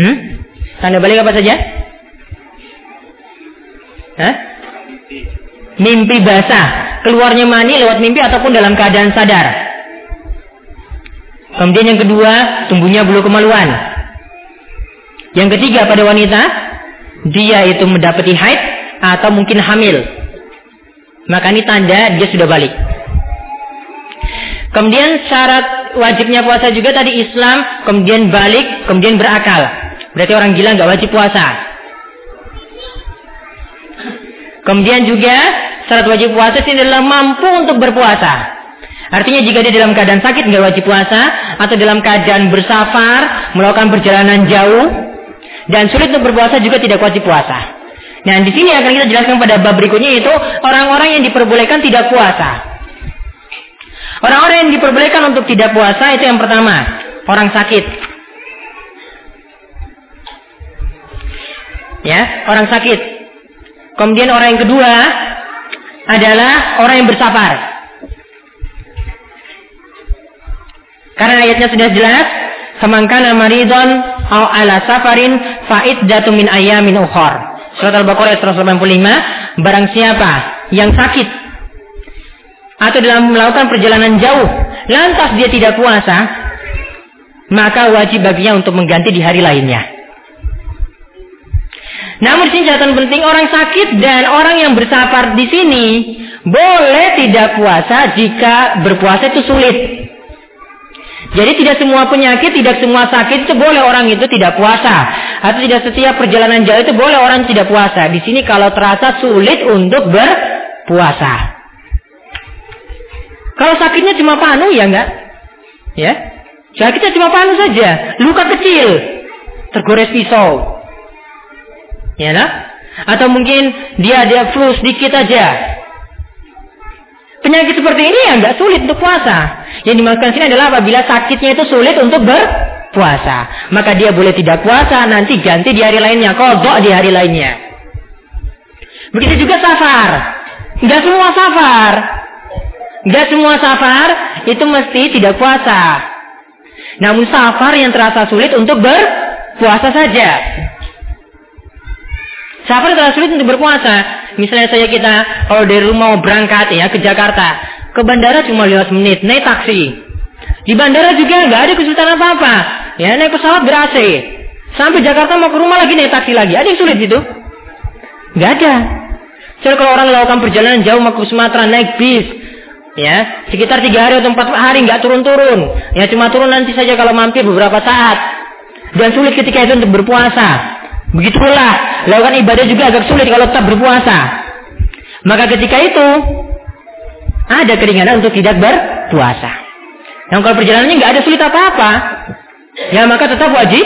Hmm? Tanda balik apa saja? Hah? Mimpi basah, keluarnya mani lewat mimpi ataupun dalam keadaan sadar. Kemudian yang kedua, tumbuhnya bulu kemaluan. Yang ketiga pada wanita, dia itu mendapati haid atau mungkin hamil. Maka ini tanda dia sudah balik. Kemudian syarat wajibnya puasa juga tadi Islam, kemudian balik, kemudian berakal. Berarti orang gila nggak wajib puasa. Kemudian juga syarat wajib puasa ini adalah mampu untuk berpuasa. Artinya jika dia dalam keadaan sakit nggak wajib puasa atau dalam keadaan bersafar melakukan perjalanan jauh dan sulit untuk berpuasa juga tidak wajib puasa. Nah di sini akan kita jelaskan pada bab berikutnya itu orang-orang yang diperbolehkan tidak puasa. Orang-orang yang diperbolehkan untuk tidak puasa itu yang pertama, orang sakit. Ya, orang sakit. Kemudian orang yang kedua adalah orang yang bersafar. Karena ayatnya sudah jelas, "Famangkana maridon au ala safarin fa'id datu min ayamin ukhor." Surat Al-Baqarah 185, barang siapa yang sakit atau dalam melakukan perjalanan jauh, lantas dia tidak puasa, maka wajib baginya untuk mengganti di hari lainnya. Namun sini catatan penting orang sakit dan orang yang bersafar di sini boleh tidak puasa jika berpuasa itu sulit. Jadi tidak semua penyakit, tidak semua sakit itu boleh orang itu tidak puasa. Atau tidak setiap perjalanan jauh itu boleh orang tidak puasa. Di sini kalau terasa sulit untuk berpuasa. Kalau sakitnya cuma panu ya enggak? Ya. Sakitnya cuma panu saja, luka kecil, tergores pisau. Ya nah? Atau mungkin dia ada flu sedikit aja. Penyakit seperti ini ya enggak sulit untuk puasa. Yang dimaksudkan sini adalah apabila sakitnya itu sulit untuk berpuasa. Maka dia boleh tidak puasa, nanti ganti di hari lainnya. Kodok di hari lainnya. Begitu juga safar. Enggak semua safar. Enggak semua safar itu mesti tidak puasa. Namun safar yang terasa sulit untuk berpuasa saja. Safar terasa sulit untuk berpuasa. Misalnya saya kita kalau dari rumah mau berangkat ya ke Jakarta, ke bandara cuma 15 menit naik taksi. Di bandara juga nggak ada kesulitan apa-apa. Ya naik pesawat ber AC. Sampai Jakarta mau ke rumah lagi naik taksi lagi. Ada yang sulit itu? Nggak ada. Jadi kalau orang melakukan perjalanan jauh mau ke Sumatera naik bis, ya sekitar tiga hari atau empat hari nggak turun-turun. Ya cuma turun nanti saja kalau mampir beberapa saat. Dan sulit ketika itu untuk berpuasa. Begitulah lakukan ibadah juga agak sulit kalau tetap berpuasa. Maka ketika itu ada keringanan untuk tidak berpuasa. Yang kalau perjalanannya nggak ada sulit apa-apa ya maka tetap wajib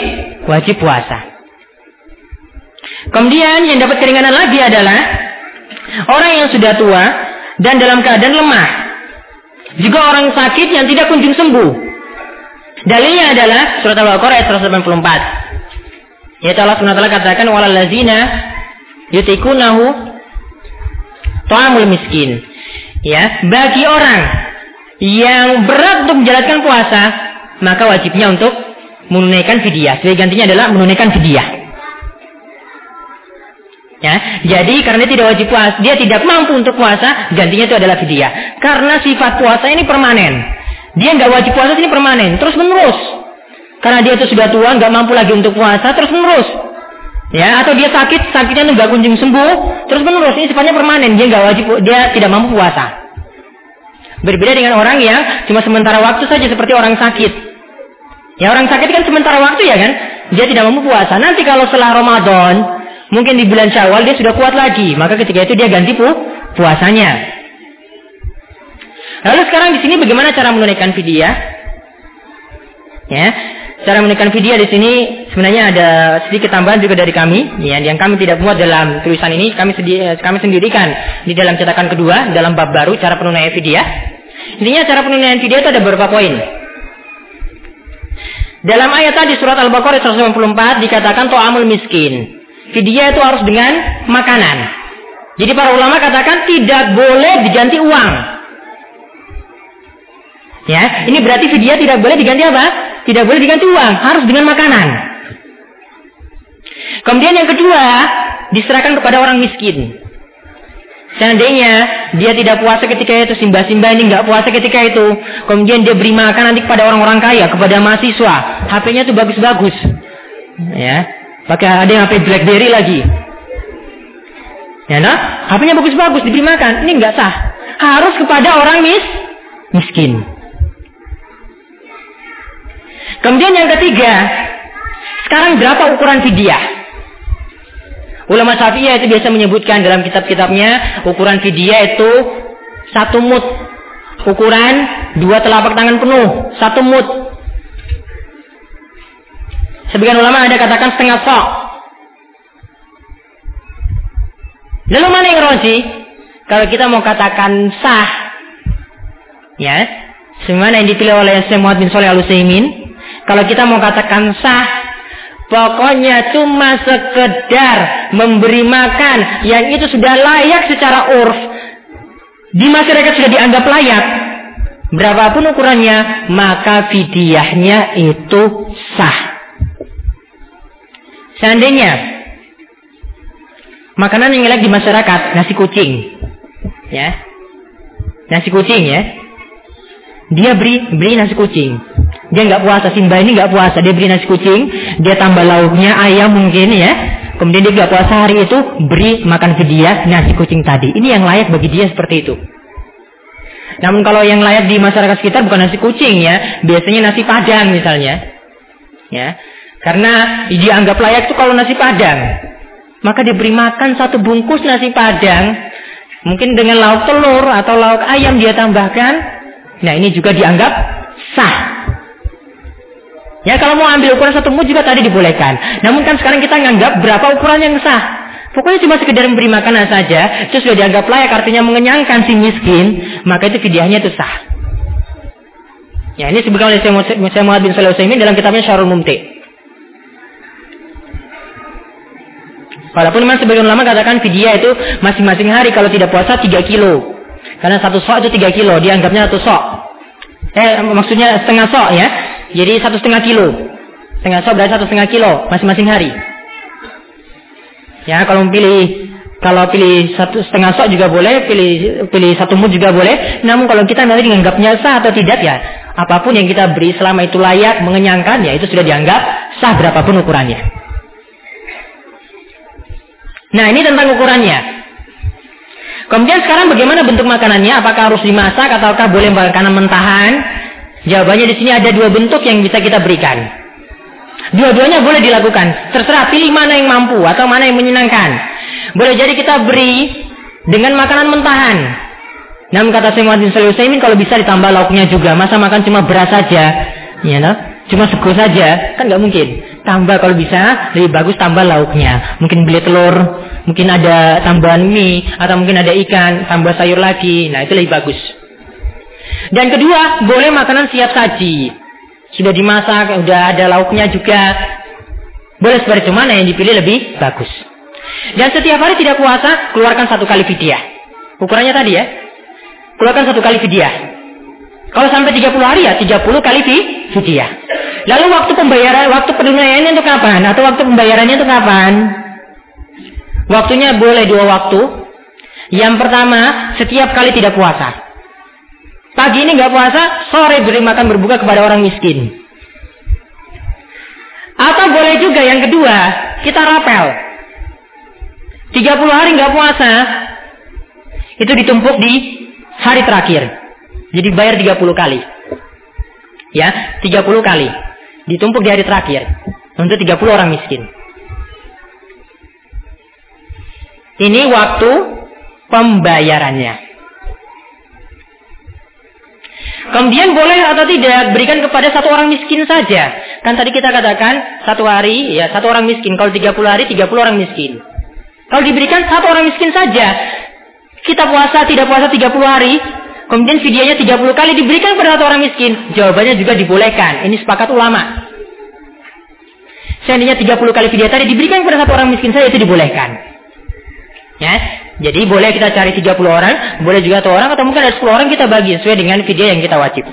wajib puasa. Kemudian yang dapat keringanan lagi adalah orang yang sudah tua dan dalam keadaan lemah juga orang sakit yang tidak kunjung sembuh. Dalilnya adalah surat Al-Baqarah ayat 184. Yaitu Allah SWT katakan walal lazina yutikunahu ta'amul miskin. Ya, bagi orang yang berat untuk menjalankan puasa, maka wajibnya untuk menunaikan fidyah. Sebagai gantinya adalah menunaikan fidyah. Ya, jadi karena dia tidak wajib puasa, dia tidak mampu untuk puasa, gantinya itu adalah fidyah. Karena sifat puasa ini permanen. Dia nggak wajib puasa ini permanen, terus menerus. Karena dia itu sudah tua, nggak mampu lagi untuk puasa, terus menerus. Ya, atau dia sakit, sakitnya nggak kunjung sembuh, terus menerus. Ini sifatnya permanen, dia nggak wajib, dia tidak mampu puasa. Berbeda dengan orang yang cuma sementara waktu saja seperti orang sakit. Ya orang sakit kan sementara waktu ya kan, dia tidak mampu puasa. Nanti kalau setelah Ramadan, Mungkin di bulan Syawal dia sudah kuat lagi, maka ketika itu dia ganti pu puasanya. Lalu sekarang di sini bagaimana cara menunaikan fidyah? Ya, cara menunaikan fidyah di sini sebenarnya ada sedikit tambahan juga dari kami, ya, yang kami tidak buat dalam tulisan ini, kami sedi kami sendirikan di dalam cetakan kedua dalam bab baru cara penunaian fidyah. Intinya cara penunaian fidyah itu ada beberapa poin. Dalam ayat tadi surat Al-Baqarah 194 dikatakan to'amul miskin. Fidyah itu harus dengan makanan. Jadi para ulama katakan tidak boleh diganti uang. Ya, ini berarti fidyah tidak boleh diganti apa? Tidak boleh diganti uang, harus dengan makanan. Kemudian yang kedua, diserahkan kepada orang miskin. Seandainya dia tidak puasa ketika itu, simba-simba ini nggak puasa ketika itu, kemudian dia beri makan nanti kepada orang-orang kaya, kepada mahasiswa, HP-nya tuh bagus-bagus, ya, Pakai ada yang HP BlackBerry lagi. Ya nah, HP-nya bagus-bagus diberi makan. Ini enggak sah. Harus kepada orang mis miskin. Kemudian yang ketiga, sekarang berapa ukuran fidyah? Ulama Syafi'iyah itu biasa menyebutkan dalam kitab-kitabnya ukuran fidyah itu satu mut. Ukuran dua telapak tangan penuh, satu mut. Sebagian ulama ada katakan setengah sok. Lalu mana yang roji? Kalau kita mau katakan sah, ya, semana yang dipilih oleh Syekh Muhammad bin Shalih Al Utsaimin, kalau kita mau katakan sah, pokoknya cuma sekedar memberi makan yang itu sudah layak secara urf. Di masyarakat sudah dianggap layak. Berapapun ukurannya, maka fidyahnya itu sah. Seandainya makanan yang layak di masyarakat nasi kucing, ya, nasi kucing ya, dia beri beri nasi kucing. Dia nggak puasa, Simba ini nggak puasa, dia beri nasi kucing, dia tambah lauknya ayam mungkin ya, kemudian dia nggak puasa hari itu beri makan ke dia nasi kucing tadi. Ini yang layak bagi dia seperti itu. Namun kalau yang layak di masyarakat sekitar bukan nasi kucing ya, biasanya nasi padang misalnya. Ya. Karena dianggap layak itu kalau nasi padang. Maka diberi makan satu bungkus nasi padang. Mungkin dengan lauk telur atau lauk ayam dia tambahkan. Nah ini juga dianggap sah. Ya kalau mau ambil ukuran satu mud juga tadi dibolehkan. Namun kan sekarang kita nganggap berapa ukuran yang sah. Pokoknya cuma sekedar memberi makanan saja, itu sudah dianggap layak artinya mengenyangkan si miskin, maka itu fidyahnya itu sah. Ya ini disebutkan oleh Syekh Muhammad bin Salih dalam kitabnya Syarul Mumti. Walaupun memang sebagian ulama katakan fidyah itu masing-masing hari kalau tidak puasa 3 kilo. Karena satu sok itu 3 kilo, dianggapnya satu sok. Eh maksudnya setengah sok ya. Jadi satu setengah kilo. Setengah sok berarti satu setengah kilo masing-masing hari. Ya kalau pilih kalau pilih satu setengah sok juga boleh, pilih pilih satu mud juga boleh. Namun kalau kita nanti dianggapnya sah atau tidak ya, apa pun yang kita beri selama itu layak, mengenyangkan ya itu sudah dianggap sah berapapun ukurannya. Nah ini tentang ukurannya. Kemudian sekarang bagaimana bentuk makanannya? Apakah harus dimasak ataukah boleh makanan mentahan? Jawabannya di sini ada dua bentuk yang bisa kita berikan. Dua-duanya boleh dilakukan. Terserah pilih mana yang mampu atau mana yang menyenangkan. Boleh jadi kita beri dengan makanan mentahan. Namun kata Syekh Muhammad bin kalau bisa ditambah lauknya juga. Masa makan cuma beras saja, ya no? Cuma sego saja, kan nggak mungkin. Tambah kalau bisa, lebih bagus tambah lauknya. Mungkin beli telur, mungkin ada tambahan mie, atau mungkin ada ikan, tambah sayur lagi. Nah, itu lebih bagus. Dan kedua, boleh makanan siap saji. Sudah dimasak, sudah ada lauknya juga. Boleh seperti itu mana yang dipilih lebih bagus. Dan setiap hari tidak puasa, keluarkan satu kali fidyah. Ukurannya tadi ya. Keluarkan satu kali fidyah. Kalau sampai 30 hari ya 30 kali fidyah. Lalu waktu pembayaran, waktu penunaiannya itu kapan? Atau waktu pembayarannya itu kapan? Waktunya boleh dua waktu. Yang pertama, setiap kali tidak puasa. Pagi ini nggak puasa, sore beri makan berbuka kepada orang miskin. Atau boleh juga yang kedua, kita rapel. 30 hari nggak puasa, itu ditumpuk di hari terakhir. Jadi bayar 30 kali. Ya, 30 kali. Ditumpuk di hari terakhir. Untuk 30 orang miskin. Ini waktu pembayarannya. Kemudian boleh atau tidak berikan kepada satu orang miskin saja. Kan tadi kita katakan satu hari ya satu orang miskin. Kalau 30 hari 30 orang miskin. Kalau diberikan satu orang miskin saja. Kita puasa tidak puasa 30 hari. Kemudian videonya 30 kali diberikan kepada satu orang miskin. Jawabannya juga dibolehkan. Ini sepakat ulama. Seandainya 30 kali video tadi diberikan kepada satu orang miskin saja itu dibolehkan. Ya, jadi boleh kita cari 30 orang, boleh juga satu orang atau mungkin ada 10 orang kita bagi sesuai dengan video yang kita wajib.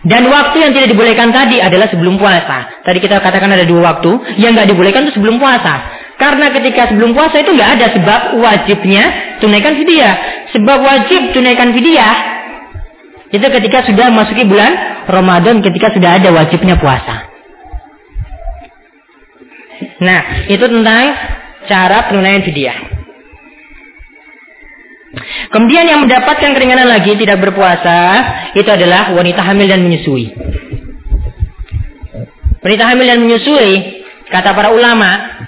Dan waktu yang tidak dibolehkan tadi adalah sebelum puasa. Tadi kita katakan ada dua waktu, yang nggak dibolehkan itu sebelum puasa. Karena ketika sebelum puasa itu nggak ada sebab wajibnya tunaikan fidyah. Sebab wajib tunaikan fidyah itu ketika sudah masuki bulan Ramadan, ketika sudah ada wajibnya puasa. Nah, itu tentang cara penunaian fidyah. Kemudian yang mendapatkan keringanan lagi tidak berpuasa itu adalah wanita hamil dan menyusui. Wanita hamil dan menyusui kata para ulama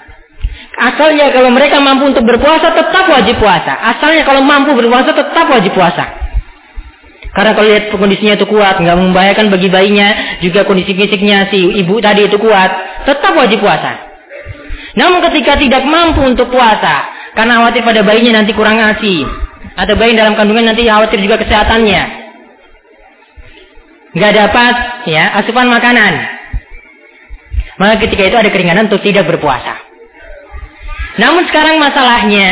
asalnya kalau mereka mampu untuk berpuasa tetap wajib puasa. Asalnya kalau mampu berpuasa tetap wajib puasa. Karena kalau lihat kondisinya itu kuat, nggak membahayakan bagi bayinya, juga kondisi fisiknya si ibu tadi itu kuat, tetap wajib puasa. Namun ketika tidak mampu untuk puasa, karena khawatir pada bayinya nanti kurang asi, atau bayi dalam kandungan nanti khawatir juga kesehatannya, nggak dapat ya asupan makanan, maka ketika itu ada keringanan untuk tidak berpuasa. Namun sekarang masalahnya,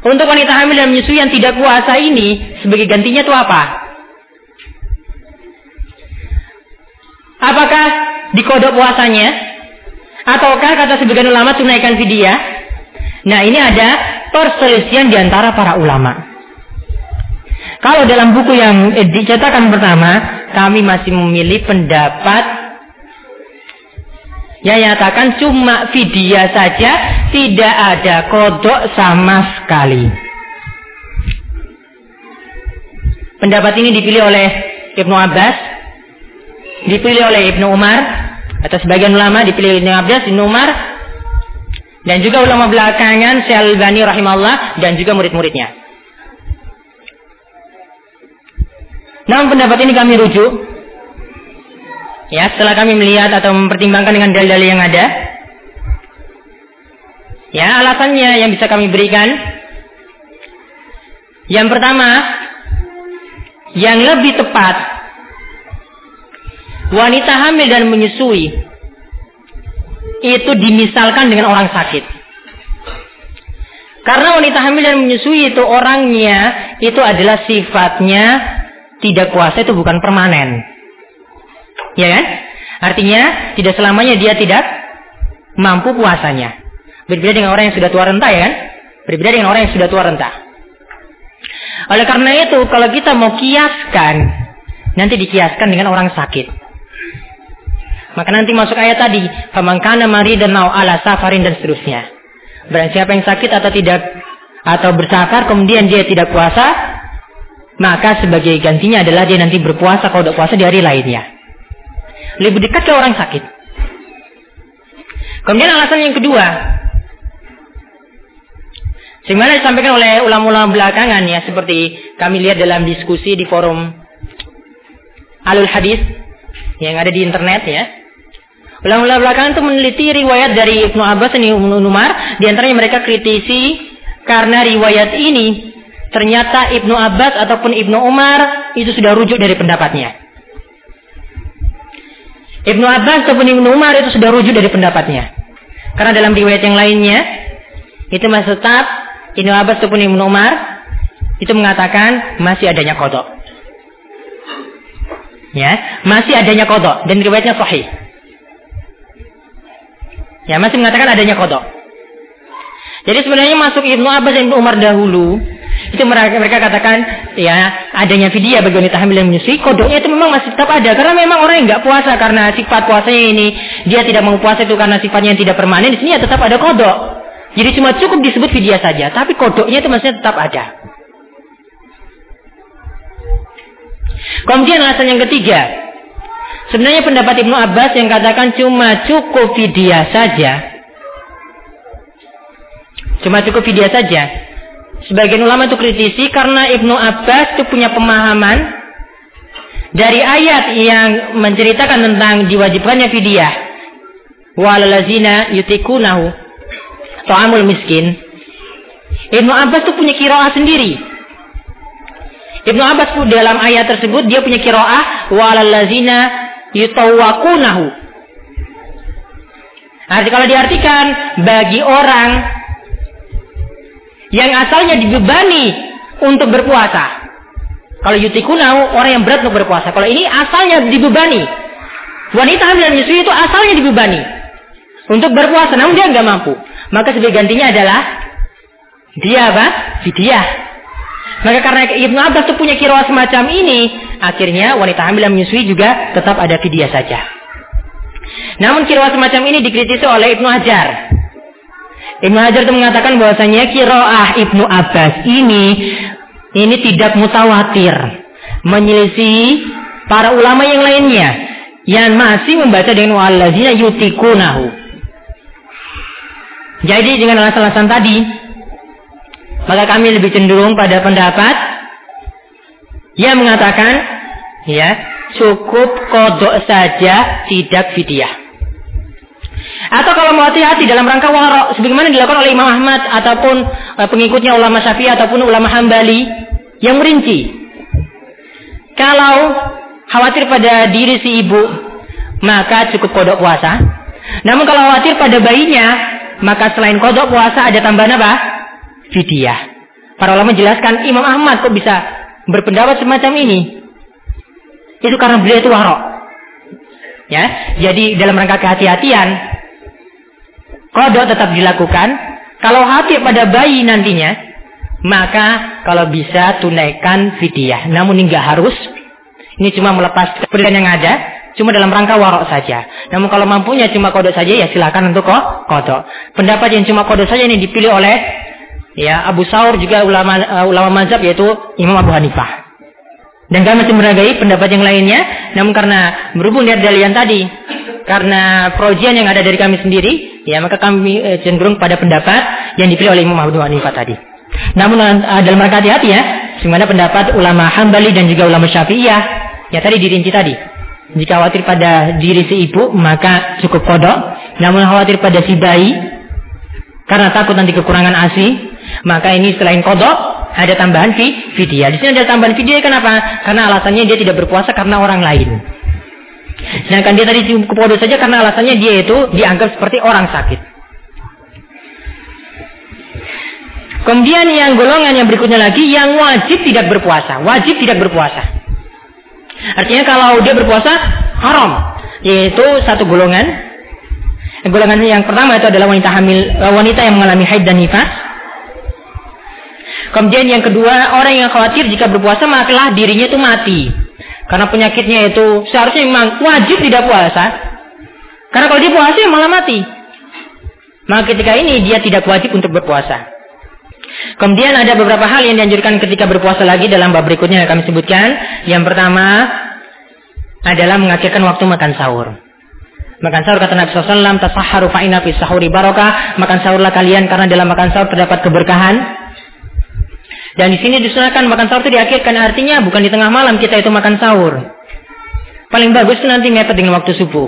untuk wanita hamil dan menyusui yang tidak puasa ini, sebagai gantinya itu apa? Apakah dikodok puasanya? Ataukah kata sebagian ulama tunaikan fidyah? Nah ini ada perselisihan di antara para ulama. Kalau dalam buku yang eh, dicetakan pertama, kami masih memilih pendapat nyatakan cuma fidyah saja, tidak ada kodok sama sekali. Pendapat ini dipilih oleh Ibnu Abbas, dipilih oleh Ibnu Umar, atau sebagian ulama dipilih Ibnu Abbas, Ibnu Umar, Dan juga ulama belakangan Syekh Albani rahimahullah dan juga murid-muridnya. Namun pendapat ini kami rujuk Ya, setelah kami melihat atau mempertimbangkan dengan dalil-dalil yang ada, ya alasannya yang bisa kami berikan. Yang pertama, yang lebih tepat, wanita hamil dan menyusui itu dimisalkan dengan orang sakit. Karena wanita hamil dan menyusui itu orangnya itu adalah sifatnya tidak puasa itu bukan permanen. Ya kan? Artinya tidak selamanya dia tidak mampu puasanya. Berbeda dengan orang yang sudah tua renta ya kan? Berbeda dengan orang yang sudah tua renta. Oleh karena itu kalau kita mau kiaskan nanti dikiaskan dengan orang sakit. Maka nanti masuk ayat tadi, pemangkana mari dan mau ala safarin dan seterusnya. Berarti siapa yang sakit atau tidak atau bersafar kemudian dia tidak puasa, maka sebagai gantinya adalah dia nanti berpuasa kalau tidak puasa di hari lainnya lebih dekat ke orang sakit. Kemudian alasan yang kedua, Sebenarnya disampaikan oleh ulama-ulama belakangan ya, seperti kami lihat dalam diskusi di forum Alul Hadis yang ada di internet ya. Ulama-ulama belakangan itu meneliti riwayat dari Ibnu Abbas dan Ibnu Umar, di antaranya mereka kritisi karena riwayat ini ternyata Ibnu Abbas ataupun Ibnu Umar itu sudah rujuk dari pendapatnya. Ibnu Abbas ataupun Ibnu Umar itu sudah rujuk dari pendapatnya. Karena dalam riwayat yang lainnya itu masih tetap Ibnu Abbas ataupun Ibnu Umar itu mengatakan masih adanya kodok. Ya, masih adanya kodok dan riwayatnya sahih. Ya, masih mengatakan adanya kodok. Jadi sebenarnya masuk Ibnu Abbas dan Ibnu Umar dahulu itu mereka, mereka katakan ya adanya vidya bagi wanita hamil yang menyusui kodoknya itu memang masih tetap ada. Karena memang orang yang nggak puasa karena sifat puasanya ini dia tidak mau puasa itu karena sifatnya yang tidak permanen di sini ya tetap ada kodok. Jadi cuma cukup disebut vidya saja tapi kodoknya itu masih tetap ada. Kemudian alasan yang ketiga. Sebenarnya pendapat Ibnu Abbas yang katakan cuma cukup vidya saja. Cuma cukup vidya saja Sebagian ulama itu kritisi karena Ibnu Abbas itu punya pemahaman dari ayat yang menceritakan tentang diwajibkannya fidyah. Walalazina yutikunahu ta'amul miskin. Ibnu Abbas itu punya kiroah sendiri. Ibnu Abbas dalam ayat tersebut dia punya kiroah walalazina yutawakunahu. Arti kalau diartikan bagi orang yang asalnya dibebani untuk berpuasa. Kalau yutikunau orang yang berat untuk berpuasa. Kalau ini asalnya dibebani. Wanita hamil dan menyusui itu asalnya dibebani untuk berpuasa, namun dia nggak mampu. Maka sebagai gantinya adalah dia apa? Fidyah. Maka karena Ibnu Abbas itu punya kira semacam ini, akhirnya wanita hamil dan menyusui juga tetap ada fidyah saja. Namun kira semacam ini dikritisi oleh Ibnu Hajar. Ibnu Hajar itu mengatakan bahwasanya kiroah Ibnu Abbas ini ini tidak mutawatir menyelisih para ulama yang lainnya yang masih membaca dengan wallazina yutikunahu. Jadi dengan alasan-alasan tadi maka kami lebih cenderung pada pendapat yang mengatakan ya cukup kodok saja tidak fidyah. Atau kalau mau hati-hati dalam rangka warok, sebagaimana dilakukan oleh Imam Ahmad ataupun uh, pengikutnya ulama Syafi'i ataupun ulama Hambali yang merinci. Kalau khawatir pada diri si ibu, maka cukup kodok puasa. Namun kalau khawatir pada bayinya, maka selain kodok puasa ada tambahan apa? Fidyah. Para ulama jelaskan Imam Ahmad kok bisa berpendapat semacam ini. Itu karena beliau itu warok. Ya, jadi dalam rangka kehati-hatian, kodok tetap dilakukan. Kalau hati pada bayi nantinya, maka kalau bisa tunaikan fidyah. Namun ini nggak harus. Ini cuma melepas kepentingan yang ada, cuma dalam rangka warok saja. Namun kalau mampunya cuma kodok saja, ya silakan untuk kok kodok. Pendapat yang cuma kodok saja ini dipilih oleh ya Abu Saur juga ulama uh, ulama mazhab yaitu Imam Abu Hanifah. Dan kami masih meragai pendapat yang lainnya, namun karena berhubung dari dalian tadi, karena projian yang ada dari kami sendiri, ya maka kami eh, cenderung pada pendapat yang dipilih oleh Imam Abu Hanifah tadi. Namun uh, dalam rangka hati-hati ya, Semuanya pendapat ulama Hambali dan juga ulama Syafi'iyah, ya tadi dirinci tadi. Jika khawatir pada diri si ibu, maka cukup kodok. Namun khawatir pada si bayi, karena takut nanti kekurangan ASI, maka ini selain kodok, ada tambahan fi, vidya. Di sini ada tambahan vidya kenapa? Karena alasannya dia tidak berpuasa karena orang lain. Sedangkan dia tadi cukup kodok saja karena alasannya dia itu dianggap seperti orang sakit. Kemudian yang golongan yang berikutnya lagi yang wajib tidak berpuasa, wajib tidak berpuasa. Artinya kalau dia berpuasa haram, yaitu satu golongan. Golongan yang pertama itu adalah wanita hamil, wanita yang mengalami haid dan nifas. Kemudian yang kedua, orang yang khawatir jika berpuasa maka dirinya itu mati. Karena penyakitnya itu seharusnya memang wajib tidak puasa. Karena kalau dia puasa malah mati. Maka ketika ini dia tidak wajib untuk berpuasa. Kemudian ada beberapa hal yang dianjurkan ketika berpuasa lagi dalam bab berikutnya yang kami sebutkan. Yang pertama adalah mengakhirkan waktu makan sahur. Makan sahur kata Nabi SAW, tasaharu fa'ina fi sahuri barokah. Makan sahurlah kalian karena dalam makan sahur terdapat keberkahan. Dan di sini disunahkan makan sahur itu diakhirkan artinya bukan di tengah malam kita itu makan sahur. Paling bagus itu nanti mepet dengan waktu subuh.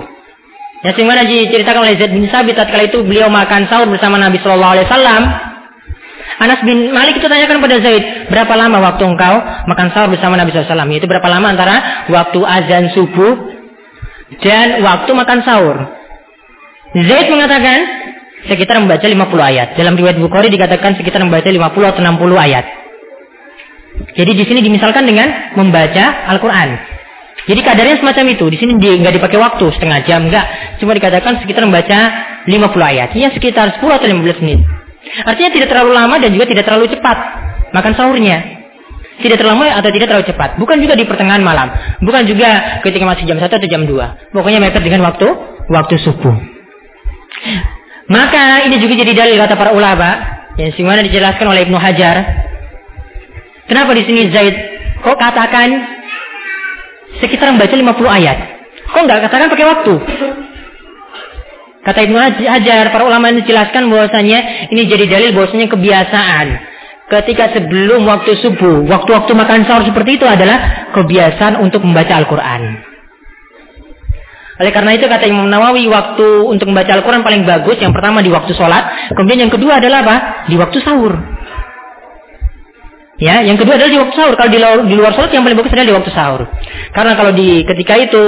Ya sehingga diceritakan oleh Zaid bin Sabit tatkala itu beliau makan sahur bersama Nabi Shallallahu Alaihi Wasallam Anas bin Malik itu tanyakan pada Zaid, berapa lama waktu engkau makan sahur bersama Nabi SAW? Itu berapa lama antara waktu azan subuh dan waktu makan sahur? Zaid mengatakan sekitar membaca 50 ayat. Dalam riwayat Bukhari dikatakan sekitar membaca 50 atau 60 ayat. Jadi di sini dimisalkan dengan membaca Al-Quran. Jadi kadarnya semacam itu. Di sini nggak dipakai waktu setengah jam, nggak. Cuma dikatakan sekitar membaca 50 ayat. Ya sekitar 10 atau 15 menit. Artinya tidak terlalu lama dan juga tidak terlalu cepat makan sahurnya. Tidak terlalu lama atau tidak terlalu cepat. Bukan juga di pertengahan malam. Bukan juga ketika masih jam 1 atau jam 2. Pokoknya mepet dengan waktu waktu subuh. Maka ini juga jadi dalil kata para ulama yang semua dijelaskan oleh Ibnu Hajar. Kenapa di sini Zaid kok katakan sekitar membaca 50 ayat? Kok nggak katakan pakai waktu? Kata Ibnu Hajar, para ulama ini jelaskan bahwasanya ini jadi dalil bahwasanya kebiasaan. Ketika sebelum waktu subuh, waktu-waktu makan sahur seperti itu adalah kebiasaan untuk membaca Al-Quran. Oleh karena itu kata Imam Nawawi waktu untuk membaca Al-Quran paling bagus yang pertama di waktu sholat, kemudian yang kedua adalah apa? Di waktu sahur. Ya, yang kedua adalah di waktu sahur. Kalau di luar, di luar sholat yang paling bagus adalah di waktu sahur. Karena kalau di ketika itu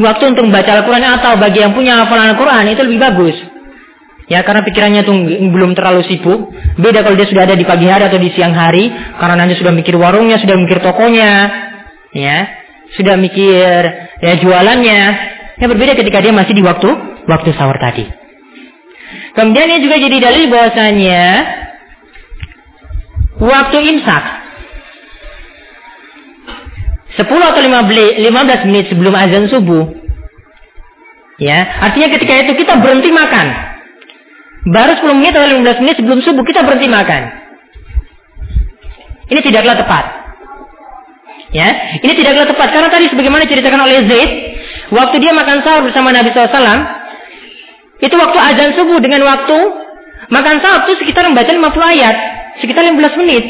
waktu untuk membaca Al-Quran atau bagi yang punya hafalan Al-Quran itu lebih bagus. Ya karena pikirannya tuh belum terlalu sibuk. Beda kalau dia sudah ada di pagi hari atau di siang hari, karena nanti sudah mikir warungnya, sudah mikir tokonya, ya, sudah mikir ya jualannya. Ya berbeda ketika dia masih di waktu waktu sahur tadi. Kemudian ini juga jadi dalil bahwasanya waktu imsak 10 atau 15 menit sebelum azan subuh. Ya, artinya ketika itu kita berhenti makan. Baru 10 menit atau 15 menit sebelum subuh kita berhenti makan. Ini tidaklah tepat. Ya, ini tidaklah tepat karena tadi sebagaimana ceritakan oleh Zaid, waktu dia makan sahur bersama Nabi SAW, itu waktu azan subuh dengan waktu makan sahur itu sekitar membaca 50 ayat, sekitar 15 menit.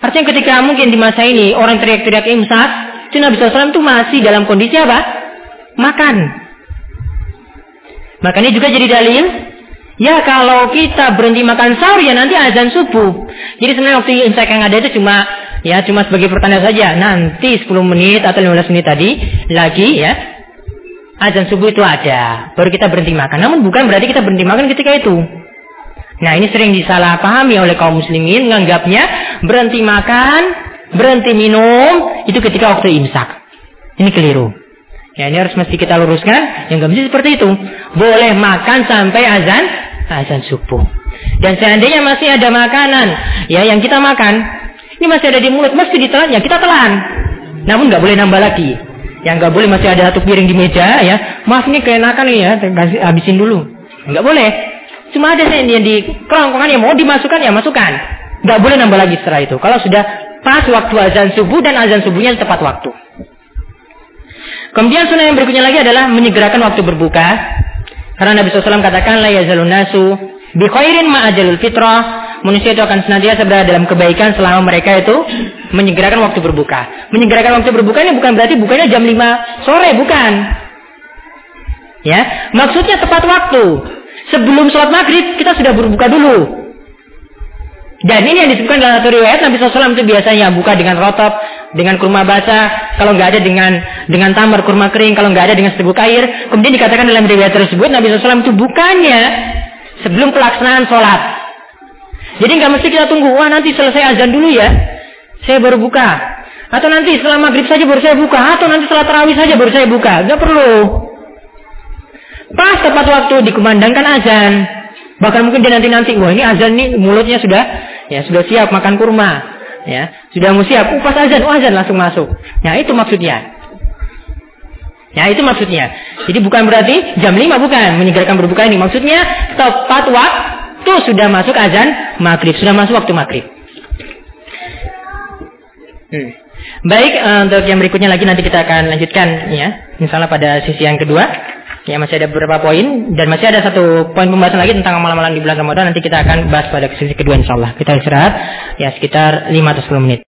Artinya ketika mungkin di masa ini orang teriak-teriak imsak, itu Nabi SAW itu masih dalam kondisi apa? Makan. Makanya juga jadi dalil, ya kalau kita berhenti makan sahur ya nanti azan subuh. Jadi sebenarnya waktu imsak yang ada itu cuma ya cuma sebagai pertanda saja. Nanti 10 menit atau 15 menit tadi lagi ya azan subuh itu ada. Baru kita berhenti makan. Namun bukan berarti kita berhenti makan ketika itu. Nah ini sering disalahpahami oleh kaum muslimin, menganggapnya berhenti makan, berhenti minum, itu ketika waktu imsak. Ini keliru. Ya ini harus mesti kita luruskan, yang gak bisa seperti itu. Boleh makan sampai azan, azan subuh. Dan seandainya masih ada makanan, ya yang kita makan, ini masih ada di mulut, mesti ditelan, ya kita telan. Namun nggak boleh nambah lagi. Yang nggak boleh masih ada satu piring di meja, ya. Maaf ini keenakan ya, habisin dulu. Nggak boleh. Cuma ada yang di kerongkongan yang mau dimasukkan ya masukkan. Gak boleh nambah lagi setelah itu. Kalau sudah pas waktu azan subuh dan azan subuhnya tepat waktu. Kemudian sunnah yang berikutnya lagi adalah menyegerakan waktu berbuka. Karena Nabi SAW katakan, La yazalun nasu bi khairin ma'ajalul fitrah. Manusia itu akan senantiasa berada dalam kebaikan selama mereka itu menyegerakan waktu berbuka. Menyegerakan waktu berbuka ini bukan berarti bukanya jam 5 sore, bukan. Ya, maksudnya tepat waktu. Sebelum sholat maghrib kita sudah berbuka dulu. Dan ini yang disebutkan dalam satu riwayat Nabi SAW itu biasanya buka dengan rotop, dengan kurma basah, kalau nggak ada dengan dengan tamar kurma kering, kalau nggak ada dengan seteguk air. Kemudian dikatakan dalam riwayat tersebut Nabi SAW itu bukannya sebelum pelaksanaan sholat. Jadi nggak mesti kita tunggu, wah nanti selesai azan dulu ya, saya baru buka. Atau nanti setelah maghrib saja baru saya buka, atau nanti setelah tarawih saja baru saya buka. Nggak perlu. Pas tepat waktu dikumandangkan azan, Bahkan mungkin dia nanti-nanti, wah ini azan nih mulutnya sudah ya sudah siap makan kurma. Ya, sudah mau siap, upas uh, azan, oh azan langsung masuk. Ya, itu maksudnya. Ya, itu maksudnya. Jadi bukan berarti jam 5 bukan menyegerakan berbuka ini. Maksudnya tepat waktu sudah masuk azan maghrib, sudah masuk waktu maghrib. Hmm. Baik, uh, untuk yang berikutnya lagi nanti kita akan lanjutkan ya. Misalnya pada sisi yang kedua. Ya masih ada beberapa poin dan masih ada satu poin pembahasan lagi tentang amalan-amalan di bulan Ramadan. Nanti kita akan bahas pada sesi kedua insya Allah. Kita istirahat ya sekitar 5 atau 10 menit.